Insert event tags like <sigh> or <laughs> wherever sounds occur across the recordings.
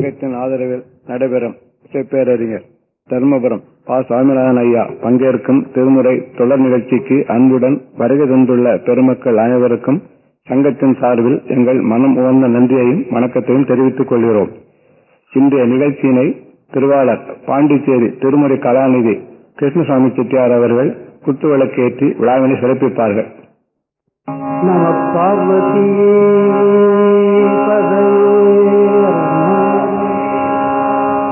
இயக்கத்தின் ஆதரவில் நடைபெறும். பேரறிஞர் தர்மபுரம் பா. சுவாமிநாதன் ஐயா பங்கேற்கும் திருமுறை தொடர் நிகழ்ச்சிக்கு அன்புடன் வருகை தந்துள்ள பெருமக்கள் அனைவருக்கும் சங்கத்தின் சார்பில் எங்கள் மனம் உகந்த நன்றியையும் வணக்கத்தையும் தெரிவித்துக் கொள்கிறோம். இன்றைய நிகழ்ச்சியினை திருவாளர் பாண்டிச்சேரி திருமுறை கலாநிதி கிருஷ்ணசாமி செட்டியார் அவர்கள் குத்துவிளக்கேற்றி விழாவினை சிறப்பிப்பார்கள். நம பார்வதியே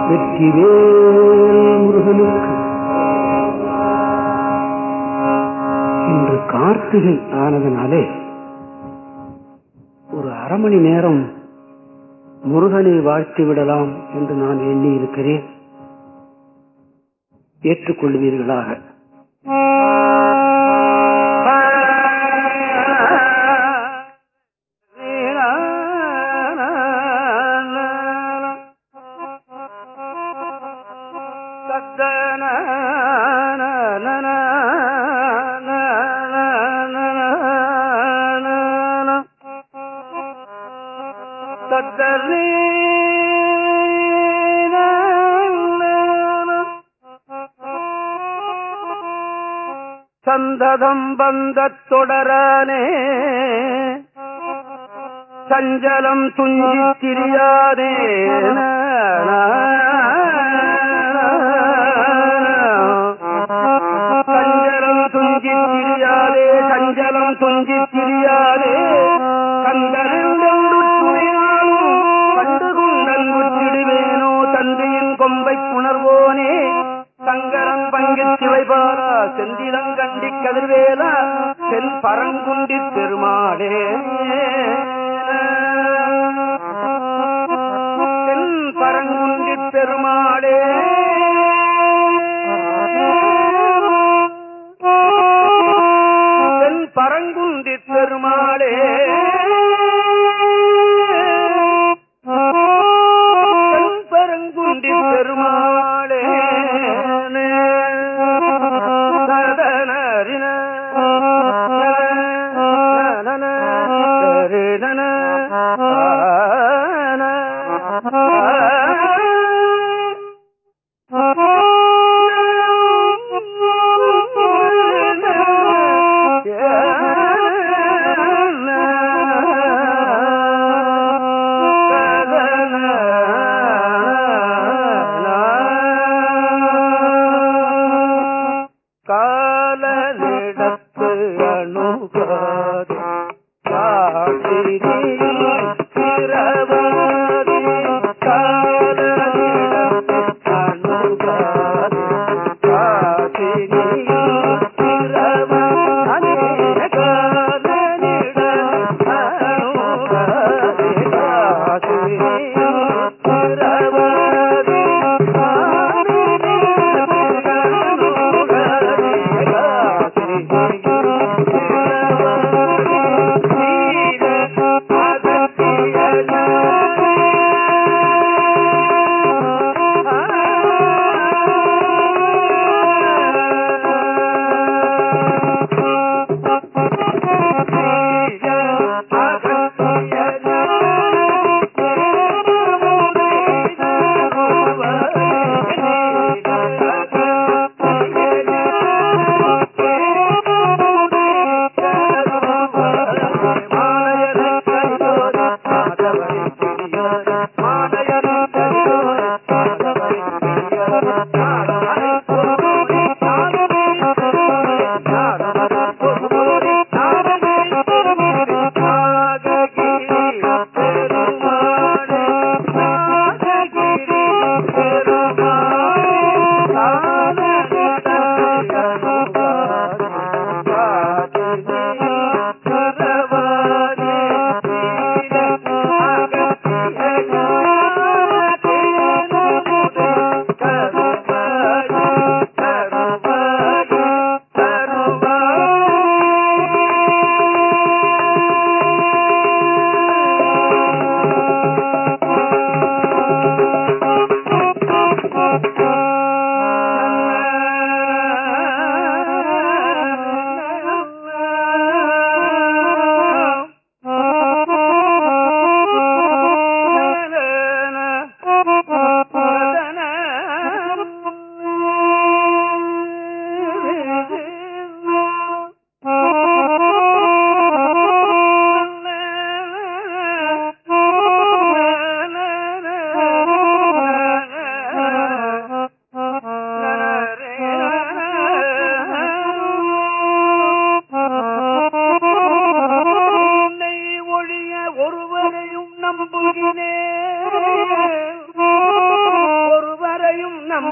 வெற்றிவேல் முருகனுக்கு. இன்று கார்த்திகை ஆனதனாலே ஒரு அரை மணி நேரம் முருகனை வாழ்த்தி விடலாம் என்று நான் எண்ணி இருக்கிறேன் ஏற்றுக்கொள்வீர்களாக. சந்ததம் வந்த தொடரானே. சஞ்சலம் துஞ்சி திரியாதே. செல்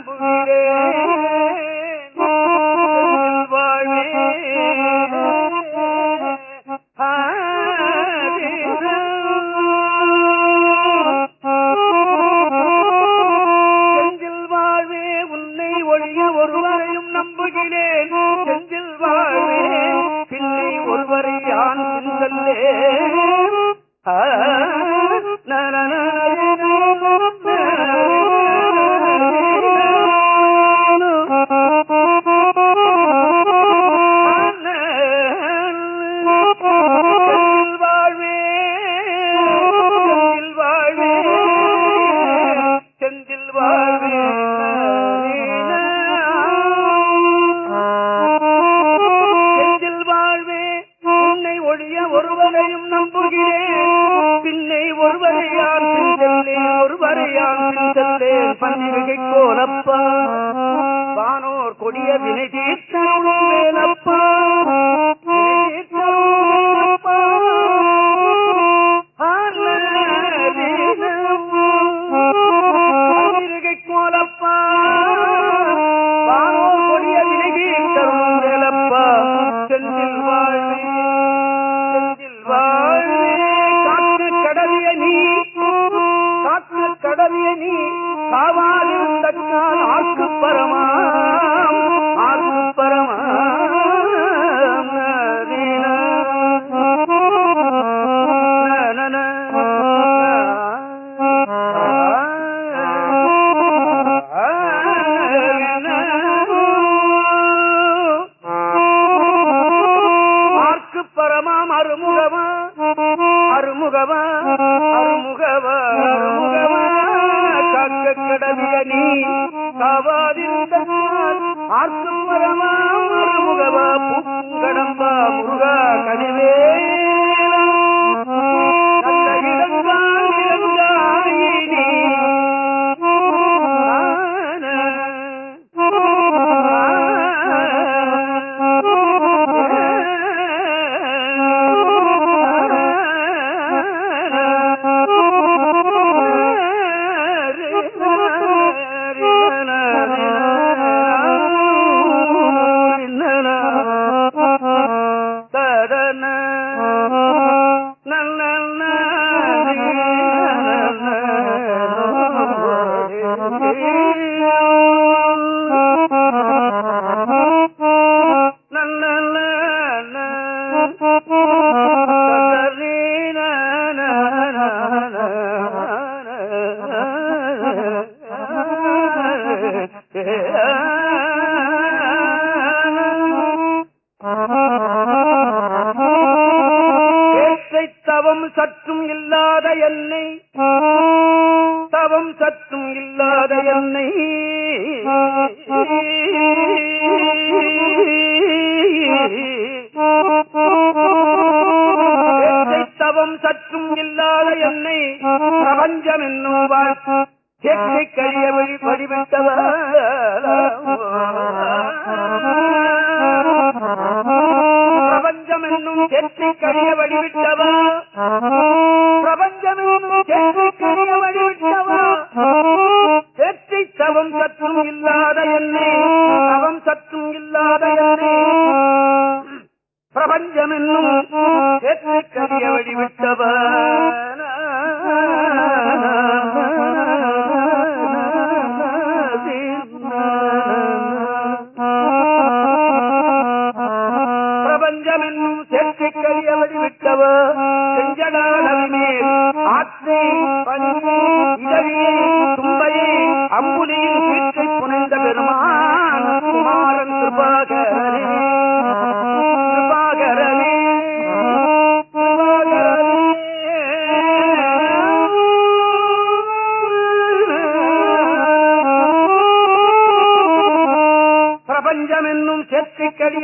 বুড়ি রে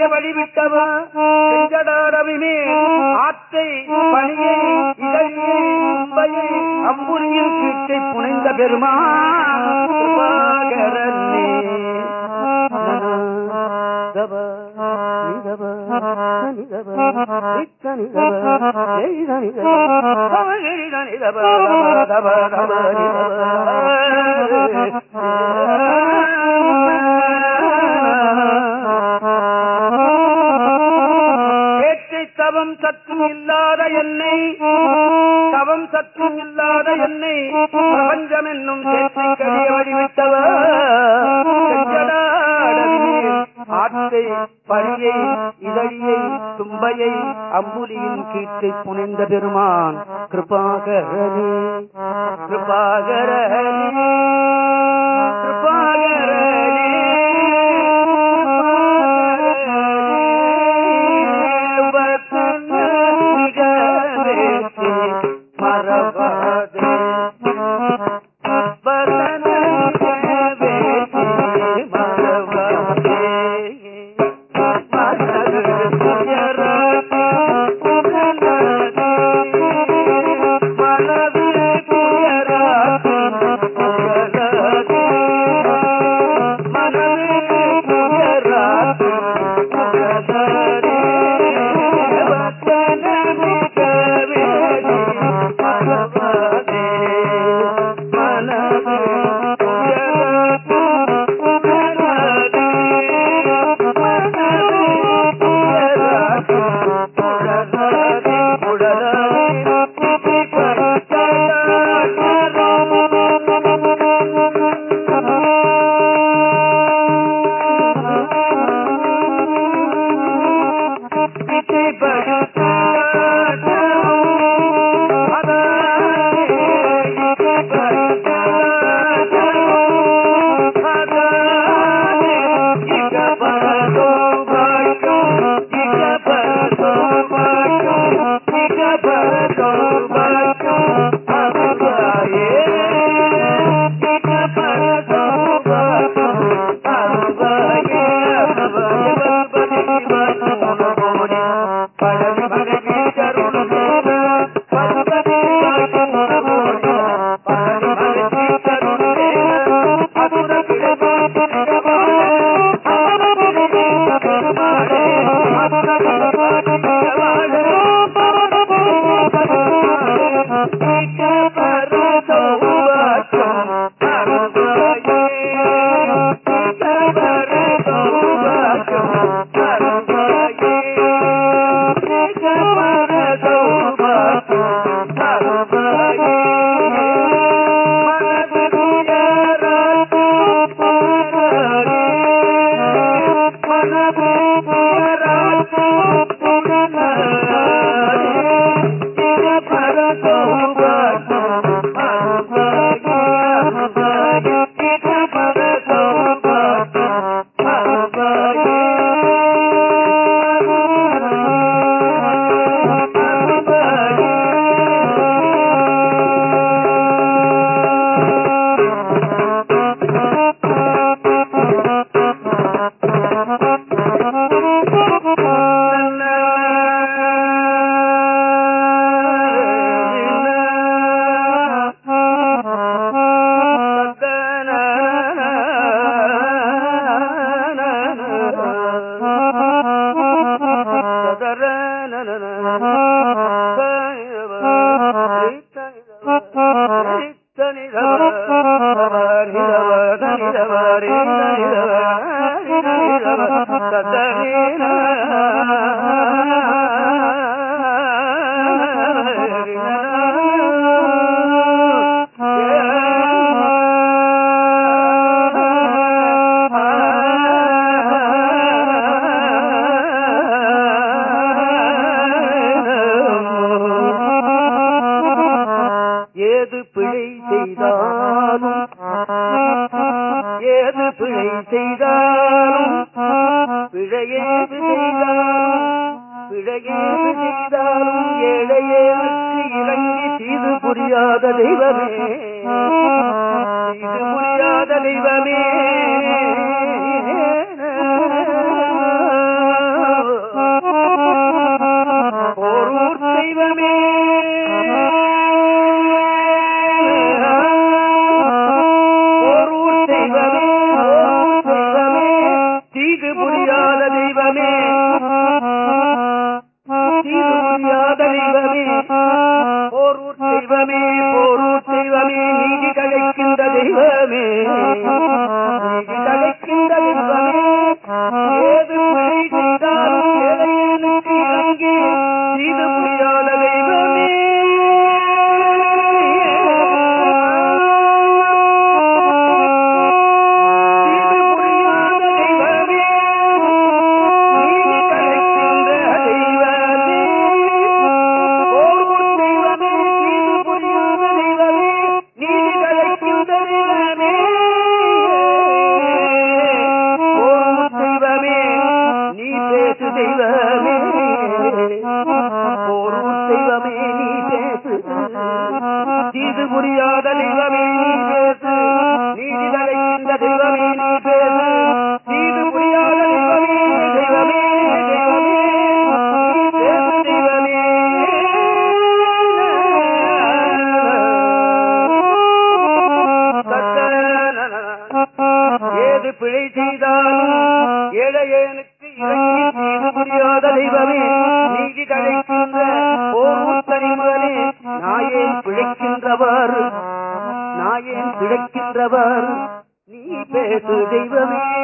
வழிவிட்டவா? பெருமான் கிருபாகரனே இறங்கி தீது புரியாத தெய்வமே நீதி கழிக்கின்ற போர்முத்தனிமலே நாயேன் பிழைக்கின்றவர். நாயேன் பிழைக்கின்றவர். நீ பேசு தெய்வமே.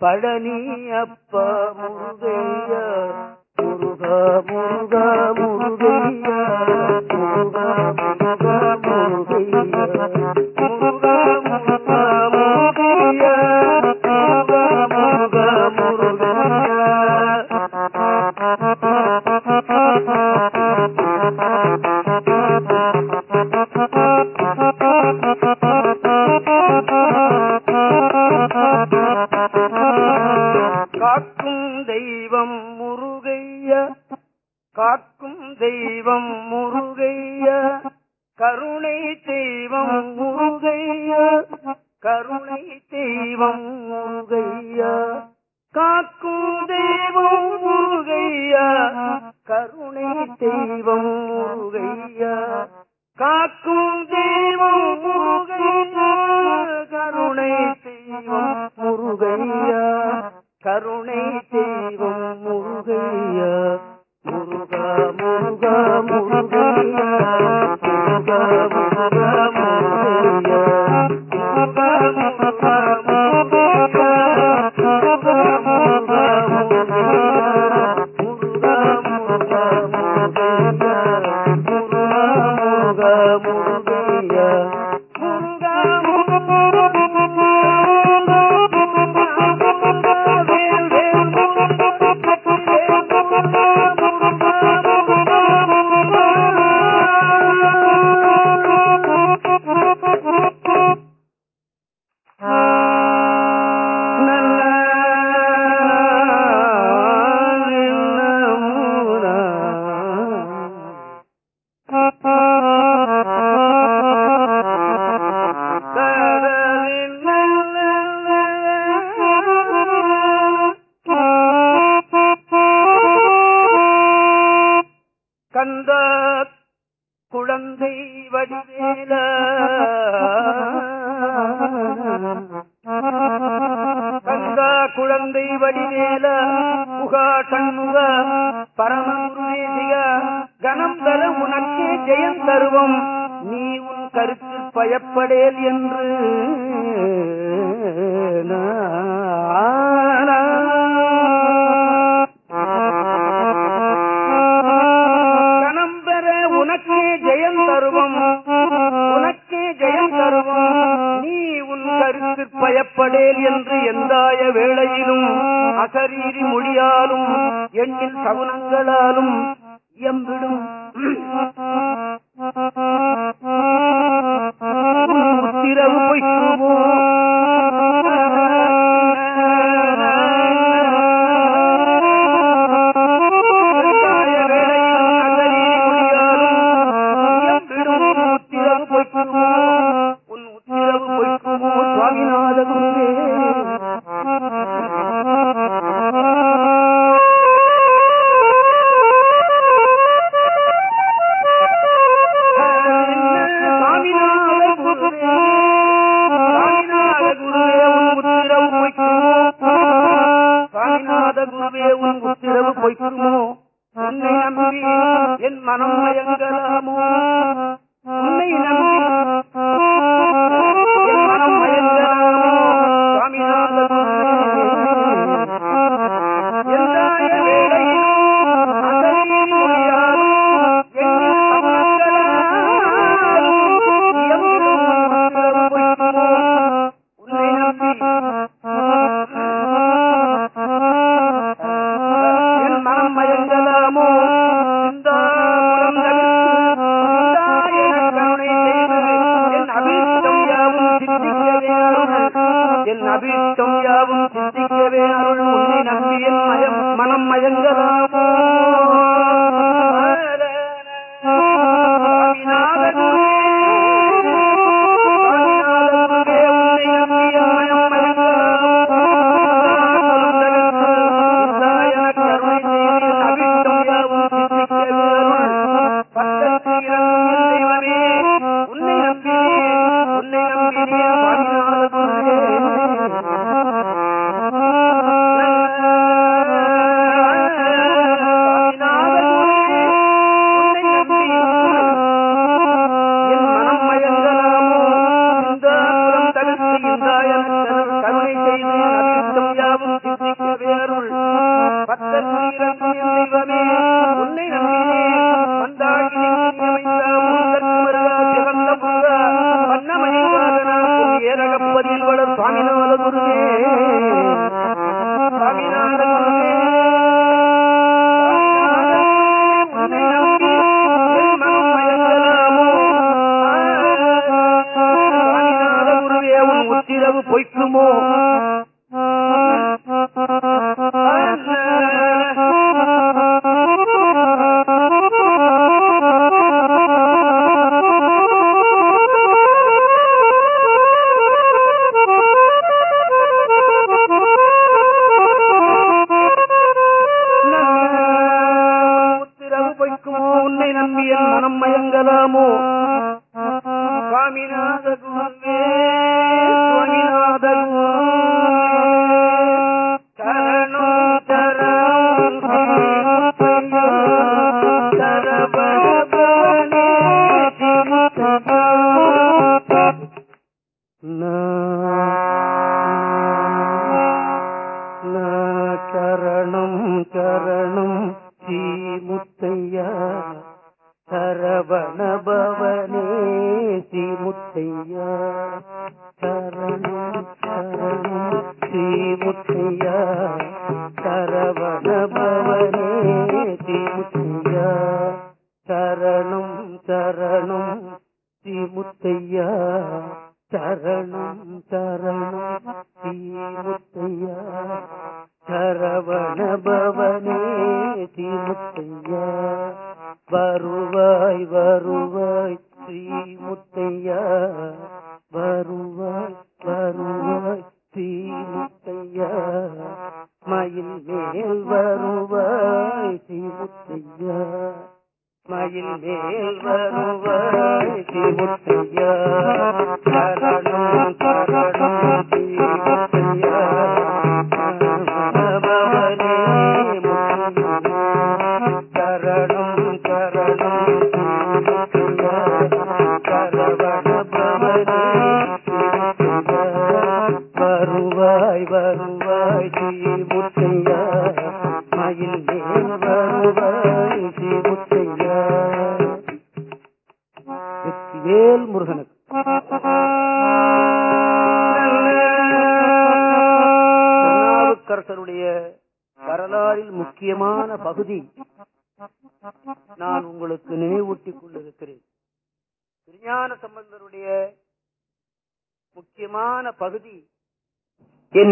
பழனி அப்பா முருகையா முருகா முருகா முருகையா முருகா. அசரீரி மொழியாலும் எண்ணில் சகுனங்களாலும் இயம்பிடும். உத்திரவு பொய்க்குவோம்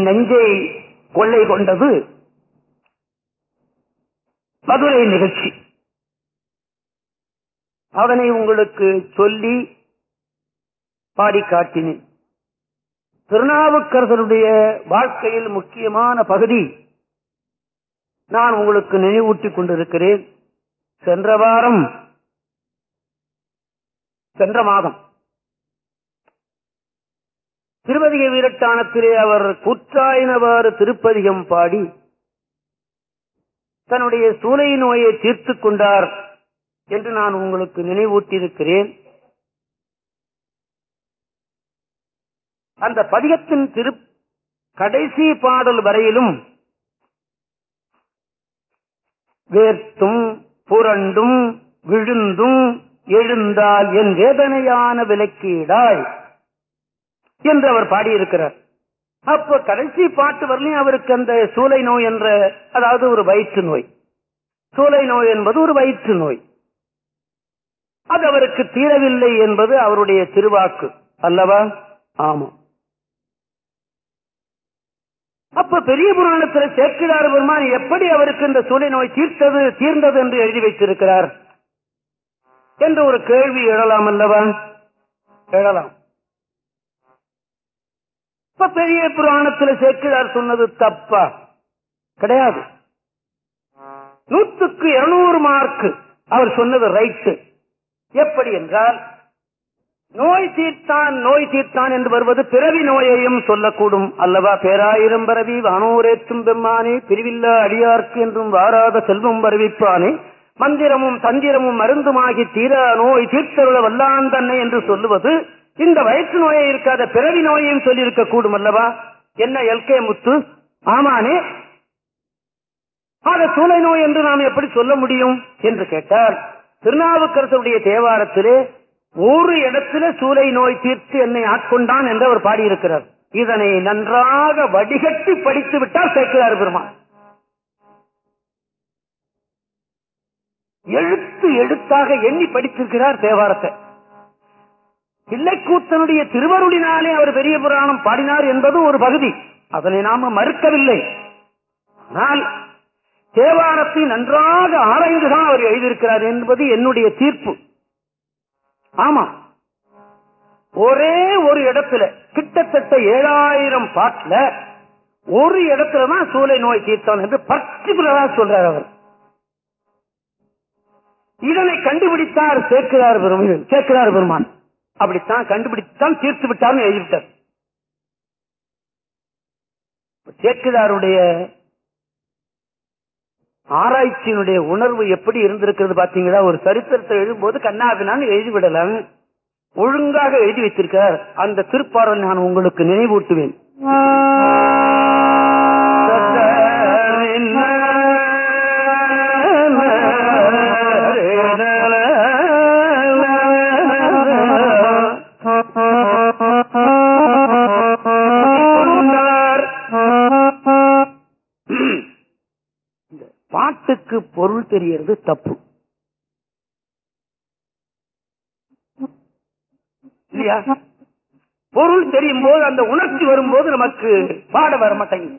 நெஞ்சை கொள்ளை கொண்டது மதுரை நிகழ்ச்சி. அதனை உங்களுக்கு சொல்லி பாடி காட்டினேன். திருநாவுக்கரசருடைய வாழ்க்கையில் முக்கியமான பகுதி நான் உங்களுக்கு நினைவூட்டிக் கொண்டிருக்கிறேன். சென்ற வாரம் சென்ற மாதம் திருவதிக வீரட்டானத்திலே அவர் குற்றாயினவாறு திருப்பதிகம் பாடி தன்னுடைய சூளை நோயை தீர்த்துக் கொண்டார் என்று நான் உங்களுக்கு நினைவூட்டியிருக்கிறேன். அந்த பதிகத்தின் திரு கடைசி பாடல் வரையிலும் வேர்த்தும் புரண்டும் விழுந்தும் எழுந்தால் என் வேதனையான விலக்கீடாய் என்று அவர் பாடியிருக்கிறார். அப்ப கடைசி பாட்டு வரலையும் அவருக்கு அந்த சூளை நோய் என்ற அதாவது ஒரு வயிற்று நோய். சூளை நோய் என்பது ஒரு வயிற்று நோய். அது அவருக்கு தீரவில்லை என்பது அவருடைய திருவாக்கு. அல்லவா? ஆமா அப்ப பெரிய புராணத்தில் சேர்க்கிறார் பெருமான் எப்படி அவருக்கு இந்த சூளை நோய் தீர்த்தது தீர்ந்தது என்று எழுதி வைத்திருக்கிறார்? என்று ஒரு கேள்வி எழலாம் அல்லவா? எழலாம். இப்ப பெரிய புராணத்தில் சேர்க்கிறார் சொன்னது தப்பா. கிடையாது. நூற்றுக்கு இருநூறு மார்க் அவர் சொன்னது ரைட்டு எப்படி என்றால் நோய் தீர்த்தான் நோய் தீர்த்தான் என்று வருவது பிறவி நோயையும் சொல்லக்கூடும். அல்லவா பேராயிரம் பரவி வானோரேற்றும் பெம்மானே பிரிவில்லா அடியார்க்கு என்றும் வாராத செல்வம் வருவிப்பானே மந்திரமும் தந்திரமும் மருந்துமாகி தீரா நோய் தீர்த்தருள வல்லான் தன்னை என்று சொல்லுவது இந்த வயிற்று நோயை இருக்காத பிறவி நோயையும் சொல்லியிருக்க கூடும் அல்லவா? என்ன எல்கே முத்து? ஆமானே. ஆக சூளை நோய் என்று நாம் எப்படி சொல்ல முடியும் என்று கேட்டால் திருநாவுக்கரசருடைய தேவாரத்திலே ஒரு இடத்துல சூளை நோய் தீர்த்து என்னை ஆட்கொண்டான் என்று அவர் பாடியிருக்கிறார். இதனை நன்றாக வடிகட்டி படித்து விட்டால் சேர்க்கிறார் பெருமான். எழுத்து எழுத்தாக எண்ணி படித்திருக்கிறார் தேவாரத்தை. பிள்ளைக்கூத்தனுடைய திருவருளினாலே அவர் பெரிய புராணம் பாடினார் என்பது ஒரு பகுதி. அதனை நாம மறுக்கவில்லை. ஆனால் தேவாரத்தை நன்றாக ஆராய்ந்துதான் அவர் எழுதியிருக்கிறார் என்பது என்னுடைய தீர்ப்பு. ஆமா. ஒரே ஒரு இடத்துல கிட்டத்தட்ட ஏழாயிரம் பாட்டுல ஒரு இடத்துலதான் சூளை நோய் தீர்த்தான் என்று பர்டிகுலரா சொல்றார் அவர். இதனை கண்டுபிடித்தார் சேர்க்கிறார் பெருமான் சேர்க்கிறார் பெருமான். அப்படித்தான் கண்டுபிடித்தான் தீர்த்து விட்டார்னு எழுதிவிட்டார். சேர்க்கிறாருடைய ஆராய்ச்சியினுடைய உணர்வு எப்படி இருந்திருக்கிறது பாத்தீங்களா ஒரு சரித்திரத்தை எழுதும்போது கண்ணாபினான்னு எழுதிவிடலாம். ஒழுங்காக எழுதி வைத்திருக்கிறார். அந்த திருப்பாடல் நான் உங்களுக்கு நினைவூட்டுவேன். பொருள் தெரியறது தப்பு. இல்லையா? பொருள் தெரியும் போது அந்த உணர்ச்சி வரும்போது நமக்கு பாட வர மாட்டேங்குது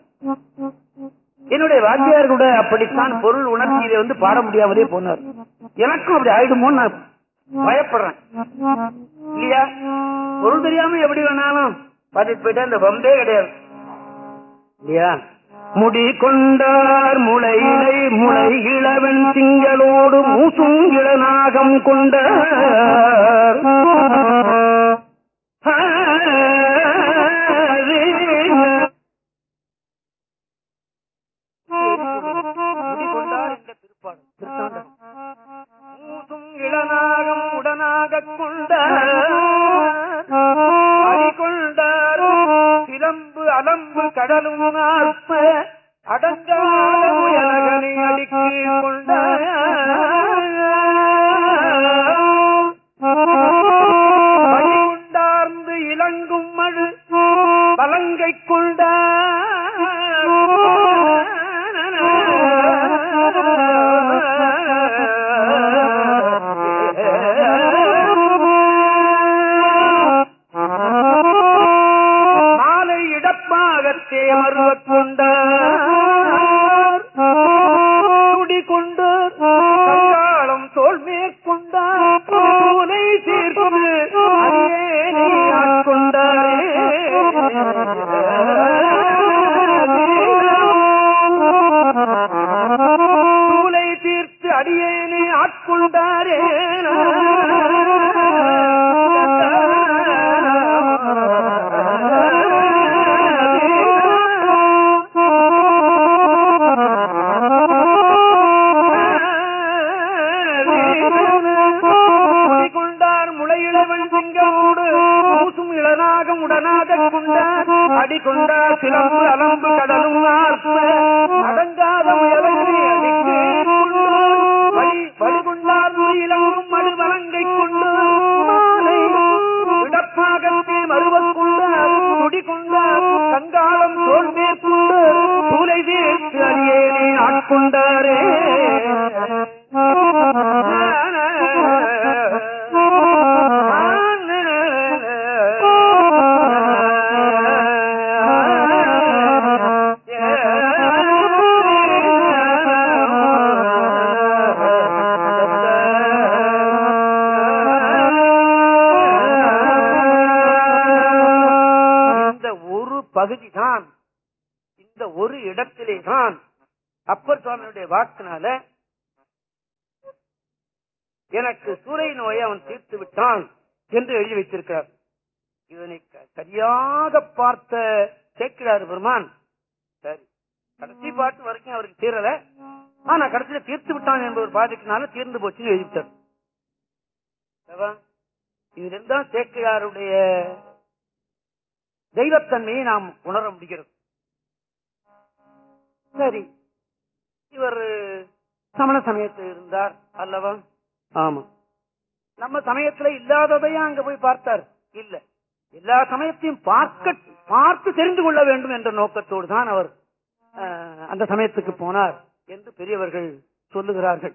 என்னுடைய வாத்தியார் கூட அப்படித்தான் பொருள் உணர்ச்சியில வந்து பாட முடியாமலே போனார். எனக்கும் அப்படி ஆயிடுமோன்னு நான் பயப்படுறேன். இல்லையா? பொருள் தெரியாம எப்படி வேணாலும் பாடிட்டு போயிட்டா இந்த பம்பே கிடையாது. இல்லையா? முடி கொண்டார் முளையிலை முளை இளவன் திங்களோடு மூசும் இளநாகம் கொண்ட மூசும் இளநாகம் உடனாக கொண்ட அலம்பு கடலும் ஆர்ப்ப அடங்காத முயலகனை அடிக்கு கொண்டார் உடனாக கொண்டார். அடி கொண்டார் சிலம்பு அலம்பு கடலும் ஆர்ப்ப. அடங்காத முயலனை அடிக்கு. அவனுடைய சுவாமியுடைய வாக்குனால எனக்கு சூறை நோயை அவன் தீர்த்து விட்டான் என்று எழுதி வைத்திருக்கிறார். இதனை சரியாக பார்த்த கேட்கிறார் பெருமான். சரி. கடைசி பாட்டு வரைக்கும் அவருக்கு தீரல. ஆனா கடைசியில தீர்த்து விட்டான் என்பவர் பாதிக்கினால தீர்ந்து போச்சுன்னு எழுதிவிட்டார் அல்லவா? இதிலிருந்து தான் சேக்கிழாருடைய தெய்வத்தன்மையை நாம் உணர முடிகிறது. சரி. இவர் சமண சமயத்தில் இருந்தார் அல்லவா? ஆமா. நம்ம சமயத்துல இல்லாததையும் அங்க போய் பார்த்தார்? இல்ல. எல்லா சமயத்தையும் பார்க்க பார்த்து தெரிந்து கொள்ள வேண்டும் என்ற நோக்கத்தோடு தான் அவர் அந்த சமயத்துக்கு போனார் என்று பெரியவர்கள் சொல்லுகிறார்கள்.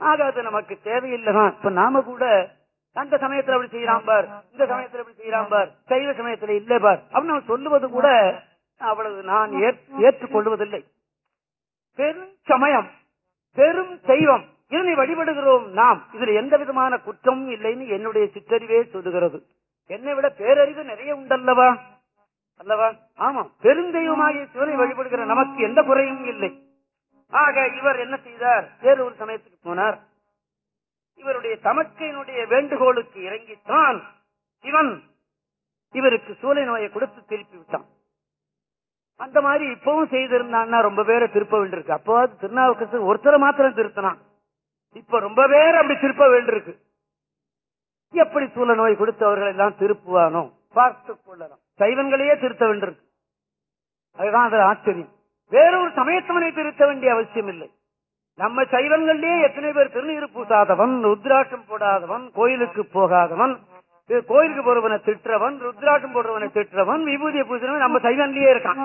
ஆக அது நமக்கு தேவையில்லைதான் இப்ப நாம கூட அந்த சமயத்துல அப்படி செய்யறான் பார் இந்த சமயத்துல இப்படி செய்யறான் பார் சைவ சமயத்துல இல்ல பார் அப்படின்னு அவன் சொல்லுவது கூட அவ்வளவு நான் ஏற்- ஏற்றுக்கொள்வதில்லை. பெரும் சமயம் பெரும் தெய்வம். இதனை வழிபடுகிறோம் நாம். இதுல எந்த விதமான குற்றமும் இல்லைன்னு என்னுடைய சிற்றறிவே சொல்லுகிறது. என்னை விட பேரறிவு நிறைய உண்டல்லவா? அல்லவா? ஆமா. பெருந்தெய்வமாகிய சிவனை வழிபடுகிற நமக்கு எந்த குறையும் இல்லை. ஆக இவர் என்ன செய்தார்? வேறு ஒரு சமயத்துக்கு போனார். இவருடைய தமக்கையினுடைய வேண்டுகோளுக்கு இறங்கித்தான் சிவன் இவருக்கு சூளை நோயை கொடுத்து திருப்பி விட்டான். அந்த மாதிரி இப்பவும் செய்திருந்தான்னா ரொம்ப பேரை திருப்ப வேண்டியிருக்கு அப்போ திருநாவுக்கரசு ஒருத்தரை மாத்திரம் திருத்தினான். இப்ப ரொம்ப பேர் அப்படி திருப்ப வேண்டியிருக்கு எப்படி சூழ நோய் கொடுத்து அவர்கள் எல்லாம் திருப்புவானோ? பார்த்து கொள்ளலாம். சைவன்களையே திருத்த வேண்டியிருக்கு. அதுதான் அது ஆச்சரியம். வேறொரு சமயத்தவனை திருத்த வேண்டிய அவசியம் இல்லை. நம்ம சைவங்கள்லயே எத்தனை பேர் திருநீர் பூசாதவன் ருத்ராட்சம் போடாதவன் கோயிலுக்கு போகாதவன் கோயிலுக்கு போறவனை திட்டுறவன் ருத்ராட்சம் போடுறவனை திட்டுறவன் விபூதியை பூசுறவன் நம்ம சைவன்லயே இருக்கான்.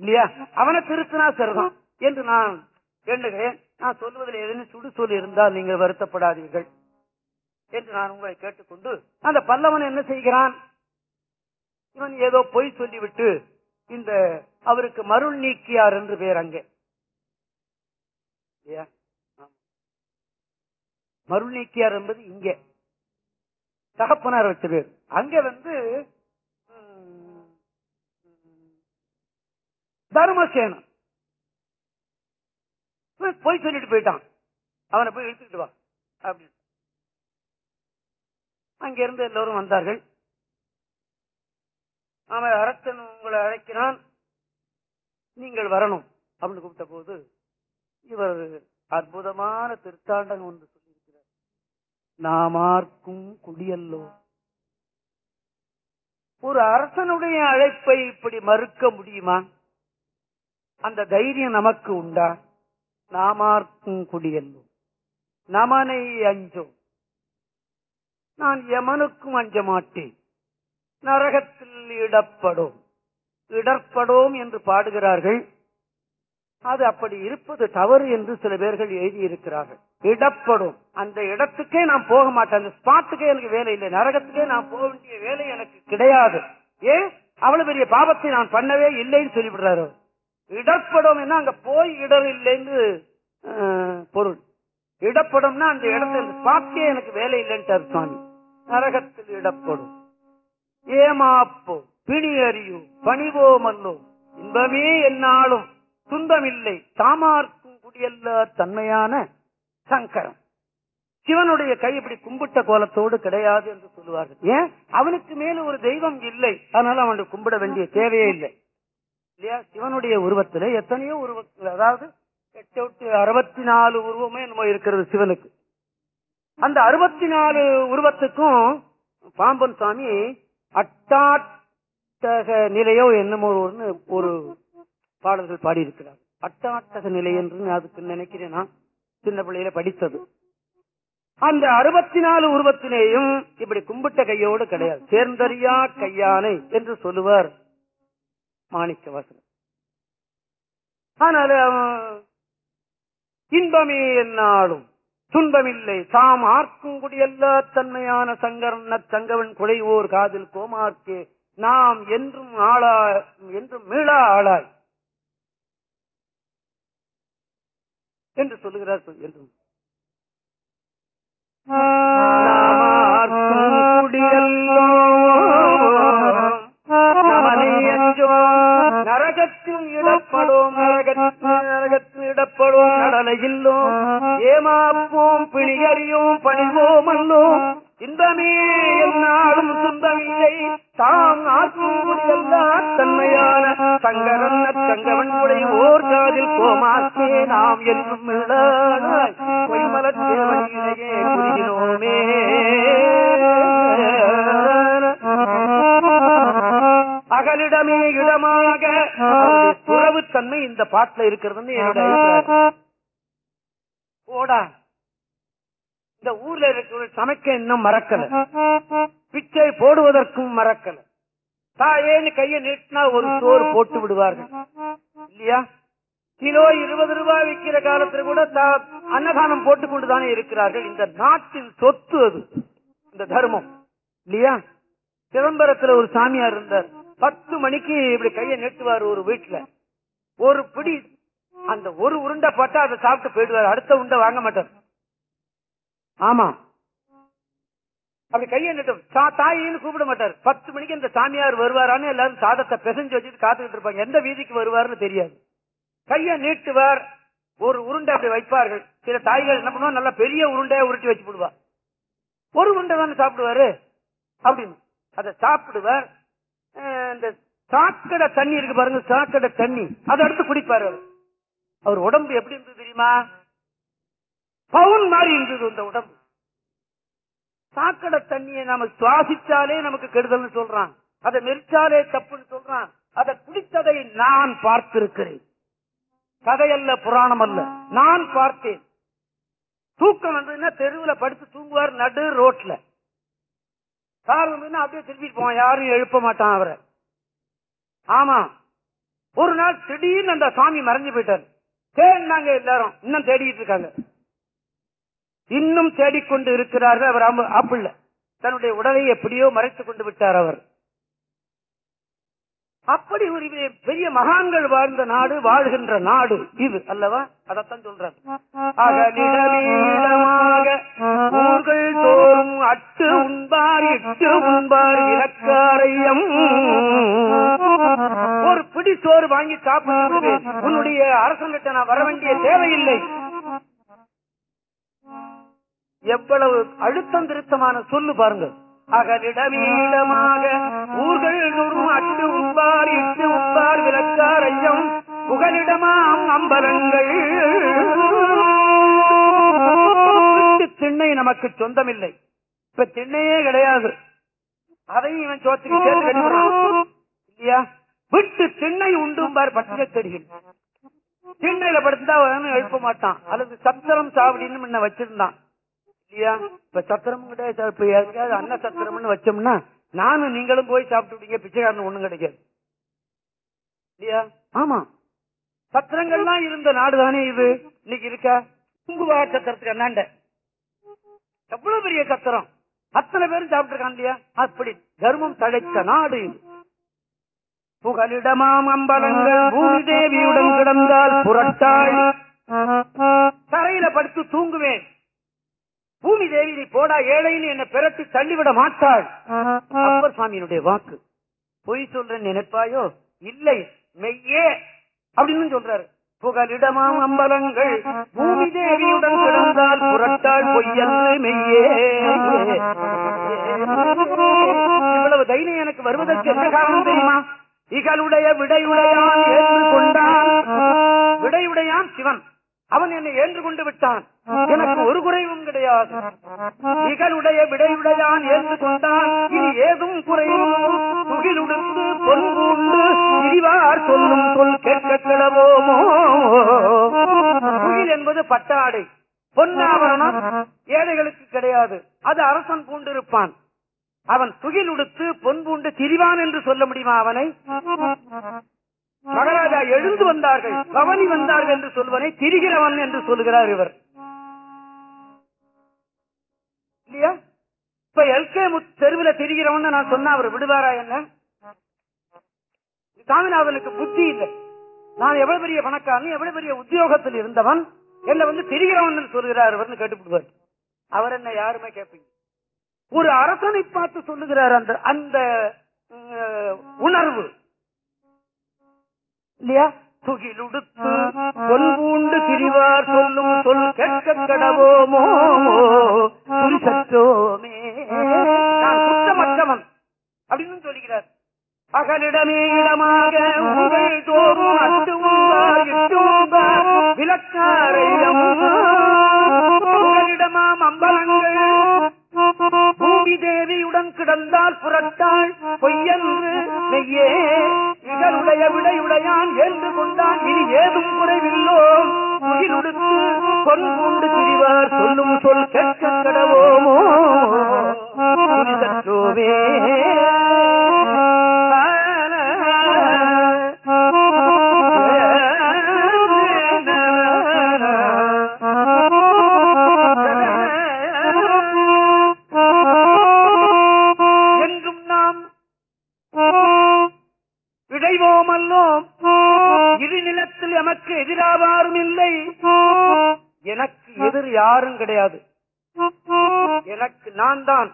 இல்லையா? அவனை திருத்தினா சரிதான் என்று நான் எண்ணுகிறேன் நான் சொல்வதில் ஏதேனும் சுடு சொல் இருந்தால் நீங்கள் வருத்தப்படாதீர்கள் என்று நான் உங்களை கேட்டுக்கொண்டு அந்த பல்லவன் என்ன செய்கிறான்? இவன் ஏதோ பொய் சொல்லிவிட்டு இந்த அவருக்கு மருள் நீக்கியார் என்று பேர் அங்கே. இல்லையா? மருள் நீக்கியார் என்பது இங்கே. தகப்பனார் வச்சது பேர் அங்க வந்து தர்மசேனன் போய் சொல்லிட்டு போயிட்டான். அவனை போய் எடுத்துக்கிட்டு வா. அப்படின்னு அங்க இருந்து எல்லோரும் வந்தார்கள். அவன் அரசன் உங்களை அழைக்கிறான். நீங்கள் வரணும். அப்படின்னு கூப்பிட்ட போது இவர் அற்புதமான திருத்தாண்டம் ஒன்று சொல்லியிருக்கிறார். நாமார்க்கும் குடியல்லோ. ஒரு அரசனுடைய அழைப்பை இப்படி மறுக்க முடியுமா? அந்த தைரியம் நமக்கு உண்டா? நாமார்க்கும் குடியல்லோ நமனை அஞ்சோ நான் எமனுக்கும் அஞ்ச மாட்டேன். நரகத்தில் இடப்படும். இடர்படோம் என்று பாடுகிறார்கள். அது அப்படி இருப்பது தவறு என்று சில பேர்கள் எழுதியிருக்கிறார்கள். இடப்படும். அந்த இடத்துக்கே நான் போக மாட்டேன். அந்த ஸ்பாட்டுக்கே எனக்கு வேலை இல்லை. நரகத்துக்கே நான் போக வேண்டிய வேலை எனக்கு கிடையாது. ஏன்? அவ்வளவு பெரிய பாவத்தை நான் பண்ணவே இல்லைன்னு சொல்லிவிடுறாரு? இடப்படும் என்ன அங்க போய் இடர் இல்லைன்னு பொருள். இடப்படும்னா அந்த இடத்துல ஸ்பாட்டே எனக்கு வேலை இல்லைன்ட்டார் சுவாமி. நரகத்தில் இடப்படும். ஏமாப்போ பிணி அறியோ பணிவோமல்லோ இன்பமே என்னாலும் துன்பமில்லை. தாமார்க்கும் குடியல்ல தன்மையான சங்கரம். சிவனுடைய கை இப்படி கும்பிட்ட கோலத்தோடு கிடையாது என்று சொல்லுவார்கள். ஏன்? அவனுக்கு மேல ஒரு தெய்வம் இல்லை. அதனால அவனுக்கு கும்பிட வேண்டிய தேவையே இல்லை. இல்லையா? சிவனுடைய உருவத்துல எத்தனையோ உருவ அதாவது எட்டு அறுபத்தி நாலு உருவமே என்னமோ இருக்கிறது சிவனுக்கு. அந்த அறுபத்தி நாலு உருவத்துக்கும் பாம்பன் சாமி அட்டாட்டக நிலையோ என்னமோ ஒன்னு ஒரு பாடல்கள் பாடியிருக்கிறார். அட்டாட்டக நிலை என்று அதுக்கு நினைக்கிறேன் நான். சின்ன பிள்ளையில படித்தது. அந்த அறுபத்தி நாலு உருவத்திலேயும் இப்படி கும்பிட்ட கையோடு கிடையாது. சேர்ந்தறியா கையானை என்று சொல்லுவார். மாணிக்க வசனம். ஆனால் அவன் இன்பமே என்னாலும் துன்பமில்லை. தாம் ஆர்க்கும் குடியல்ல தன்மையான சங்கர்ண தங்கவன் குலைவோர் காதில் கோமார்க்கே. நாம் என்றும் ஆளா என்றும் மீளா ஆளாய். என்று சொல்லுகிறார் சொல்- என்றும். மல்லோ இந்தமே என்னாலும் சுந்தமில்லை தாம் ஆத்மூரியெல்லாம் தன்மையான சங்கரன் சங்கவன் உடைய ஓர் காதில் கோமாக்கே நாம் என்றும் இல்லாதாய் புரிகிறோமே அகலிடமே இடமாக உறவுத்தன்மை இந்த பாட்டில் இருக்கிறதுன்னு என்னுடைய போடா. இந்த ஊர்ல இருக்கிற சமைக்க இன்னும் மறக்கல. பிச்சை போடுவதற்கும் மறக்கல. தாயேன்னு கையை நீட்டினா ஒரு சோறு போட்டு விடுவார்கள். இல்லையா? கிலோ இருபது ரூபாய் விற்கிற காலத்துல கூட த- அன்னதானம் போட்டுக் கொண்டுதானே இருக்கிறார்கள். இந்த நாட்டின் சொத்து அது. இந்த தர்மம். இல்லையா? சிதம்பரத்துல ஒரு சாமியார் இருந்தார். பத்து மணிக்கு இப்படி கையை நீட்டுவார் ஒரு வீட்டுல. ஒரு பிடி. அந்த ஒரு உருண்டை பட்டா அதை சாப்பிட்டு போயிடுவார். அடுத்த உருண்டை வாங்க மாட்டார். ஆமா. அப்படி கையை தாயின்னு கூப்பிட மாட்டார். பத்து மணிக்கு இந்த சாமியார் வருவாரான்னு எல்லாரும் சாதத்தை பிசைஞ்சு வச்சுட்டு காத்துக்கிட்டு இருப்பாங்க. எந்த வீதிக்கு வருவாருன்னு தெரியாது. கையை நீட்டுவார். ஒரு உருண்டை அப்படி வைப்பார்கள். சில தாய்கள் என்ன பண்ணுவா நல்லா பெரிய உருண்டையா உருட்டி வச்சு விடுவா ஒரு உருண்டை தானே சாப்பிடுவாரு? அப்படின்னு. அதை சாப்பிடுவார். இந்த சாக்கடை தண்ணி இருக்கு பாருங்க சாக்கடை தண்ணி. அதை எடுத்து குடிப்பாரு அவர். அவர் உடம்பு எப்படி இருந்தது தெரியுமா? பவுன் மாதிரி இருந்தது இந்த உடம்பு. சாக்கடை தண்ணியை நாம சுவாசிச்சாலே நமக்கு கெடுதல்னு சொல்றான். அதை மெரிச்சாலே தப்புன்னு சொல்றான். அதை குடித்ததை நான் பார்த்திருக்கிறேன். கதையல்ல புராணம் அல்ல. நான் பார்த்தேன். தூக்கம் வந்ததுன்னா தெருவுல படுத்து தூங்குவார் நடு ரோட்ல. கார் வந்ததுன்னா அப்படியே திருப்பிட்டு போவான். யாரும் எழுப்ப மாட்டான் அவரை. ஆமா. ஒரு நாள் திடீர்னு அந்த சாமி மறைஞ்சு போயிட்டார். தேடினாங்க எல்லாரும். இன்னும் தேடிட்டு இருக்காங்க. இன்னும் தேடிக்கொண்டு இருக்கிறார்கள் அவர் ஆம்பு- தன்னுடைய உடலை எப்படியோ மறைத்துக் கொண்டு விட்டார் அவர். அப்படி ஒரு பெரிய- மகான்கள் வாழ்ந்த நாடு வாழ்கின்ற நாடு இது அல்லவா? அதத்தான் சொல்றார் ஊர்கள் தோறும் அட்டு உண்பார் இட்டு உண்பார் இலக்காரையம். ஒரு பிடி சோறு வாங்கி சாப்பிடுவது உன்னுடைய அரசாங்கத்தை நான் வர வேண்டிய தேவையில்லை. எவ்வளவு அழுத்தம் திருத்தமான சொல்லு பாருங்க அகலிடமீடமாக ஊர்கள் தோறும் அட்டு உப்பார் இட்டு உப்பார் விளக்கார் ஐயம். புகலிடமாம் அம்பலங்கள். திண்ணை நமக்கு சொந்தமில்லை. இப்ப திண்ணையே கிடையாது. அதையும் இவன் சோத்துக்கு சேர்த்து இல்லையா? விட்டு திண்ணை உண்டும்பார் பட்டிய தெரியும் திண்ணையில படுத்தா எழுப்ப மாட்டான். அல்லது சத்திரம் சாவடின்னு முன்ன வச்சிருந்தான். இப்ப சத்திரம் கிடையாது இப்ப அன்ன சத்திரம்னு வச்சோம்னா நானும் நீங்களும் போய் சாப்பிட்டுட்டீங்க பிச்சைக்காரன் ஒண்ணும் கிடைக்காது. இல்லையா? ஆமா. சத்திரங்கள்லாம் இருந்த நாடு தானே இது? இன்னைக்கு இருக்கா? பூங்குவார் சத்திரத்துக்கு அண்ணாண்ட. எவ்வளவு பெரிய சத்திரம் அத்தனை பேரும் சாப்பிட்டு இருக்கான் இல்லையா? அப்படி தர்மம் தழைத்த நாடு இது. புகலிடமாம் அம்பலங்கள் பூமி தேவியுடன் கிடந்தால் புரட்டாள் தரையில படுத்து தூங்குவேன். பூமி தேவி நீ போடா ஏழைன்னு என்னை பிரட்டி தள்ளிவிட மாட்டாள். அப்பர் சாமியினுடைய வாக்கு. பொய் சொல்றேன் நினைப்பாயோ? இல்லை. மெய்யே. அப்படின்னு சொல்றாரு. புகலிடமாம் அம்பலங்கள். பூமி தேவியுடன் கிடந்தால் புரட்டாள் பொய்யன்று மெய்யே. இவ்வளவு தைரியம் எனக்கு வருவதற்கு என்ன காரணம் தெரியுமா? இகளுடைய விடையுடையான் விடையுடையான் சிவன். அவன் என்னை ஏன்று கொண்டு விட்டான். எனக்கு ஒரு குறைவும் கிடையாது. இகளுடைய விடையுடையான் ஏற்று கொண்டான் இனி ஏதும் குறையும். துகிலுடுத்து பொன்பூண்டு திரிவார் சொல்லும் சொல் கேட்க கிளவோமோ? துகில் என்பது பட்டாடை. பொன்னாபரணம் ஏழைகளுக்கு கிடையாது. அது அரசன் பூண்டிருப்பான். அவன் துகில் உடுத்து பொன்பூண்டு திரிவான் என்று சொல்ல முடியுமா அவனை? மகாராஜா எழுந்து வந்தார்கள். பவனி வந்தார்கள் என்று சொல்வனை திரிகிறவன் என்று சொல்கிறார் இவர். இல்லையா? இப்ப எல்கே முத் தெருவுல திரிகிறவன் நான் சொன்ன அவர் விடுவாரா என்ன? சாமிநாதனுக்கு புத்தி இல்லை. நான் எவ்வளவு பெரிய பணக்காரன் எவ்வளவு பெரிய உத்தியோகத்தில் இருந்தவன் என்ன வந்து திரிகிறவன் என்று சொல்கிறார் இவர்னு கேட்டுவிடுவார் அவர் என்ன யாருமே கேட்பீங்க. ஒரு அரசனை பார்த்து சொல்லுகிறார் அந்த அந்த உணர்வு. இல்லையா? துகிலுடுத்து பொன்பூண்டு திரிவார் சொல்லும் சொல் கேட்க கடவோமோ துரி சற்றோமே. நான் குற்றமற்றவன் அப்படின்னு சொல்லுகிறார் அகலிடமே இடமாக உங்கள் தோறும் அட்டு உண்பார் இட்டு உண்பார் விளக்காரையம் உங்களிடமாம் அம்பலங்கள். பூமி தேவியுடன் கிடந்தால் புரட்டாள் பொய்யன்று நெய்யே இகழுடைய விடையுடையான் என்று கொண்டான். இனி ஏதும் குறைவில்லோ. உயிலுடுத்து பொன் பூண்டு திரிவார். சொல்லும் சொல் கேட்க கடவோமோ கிடையாது. எனக்கு நான் தான்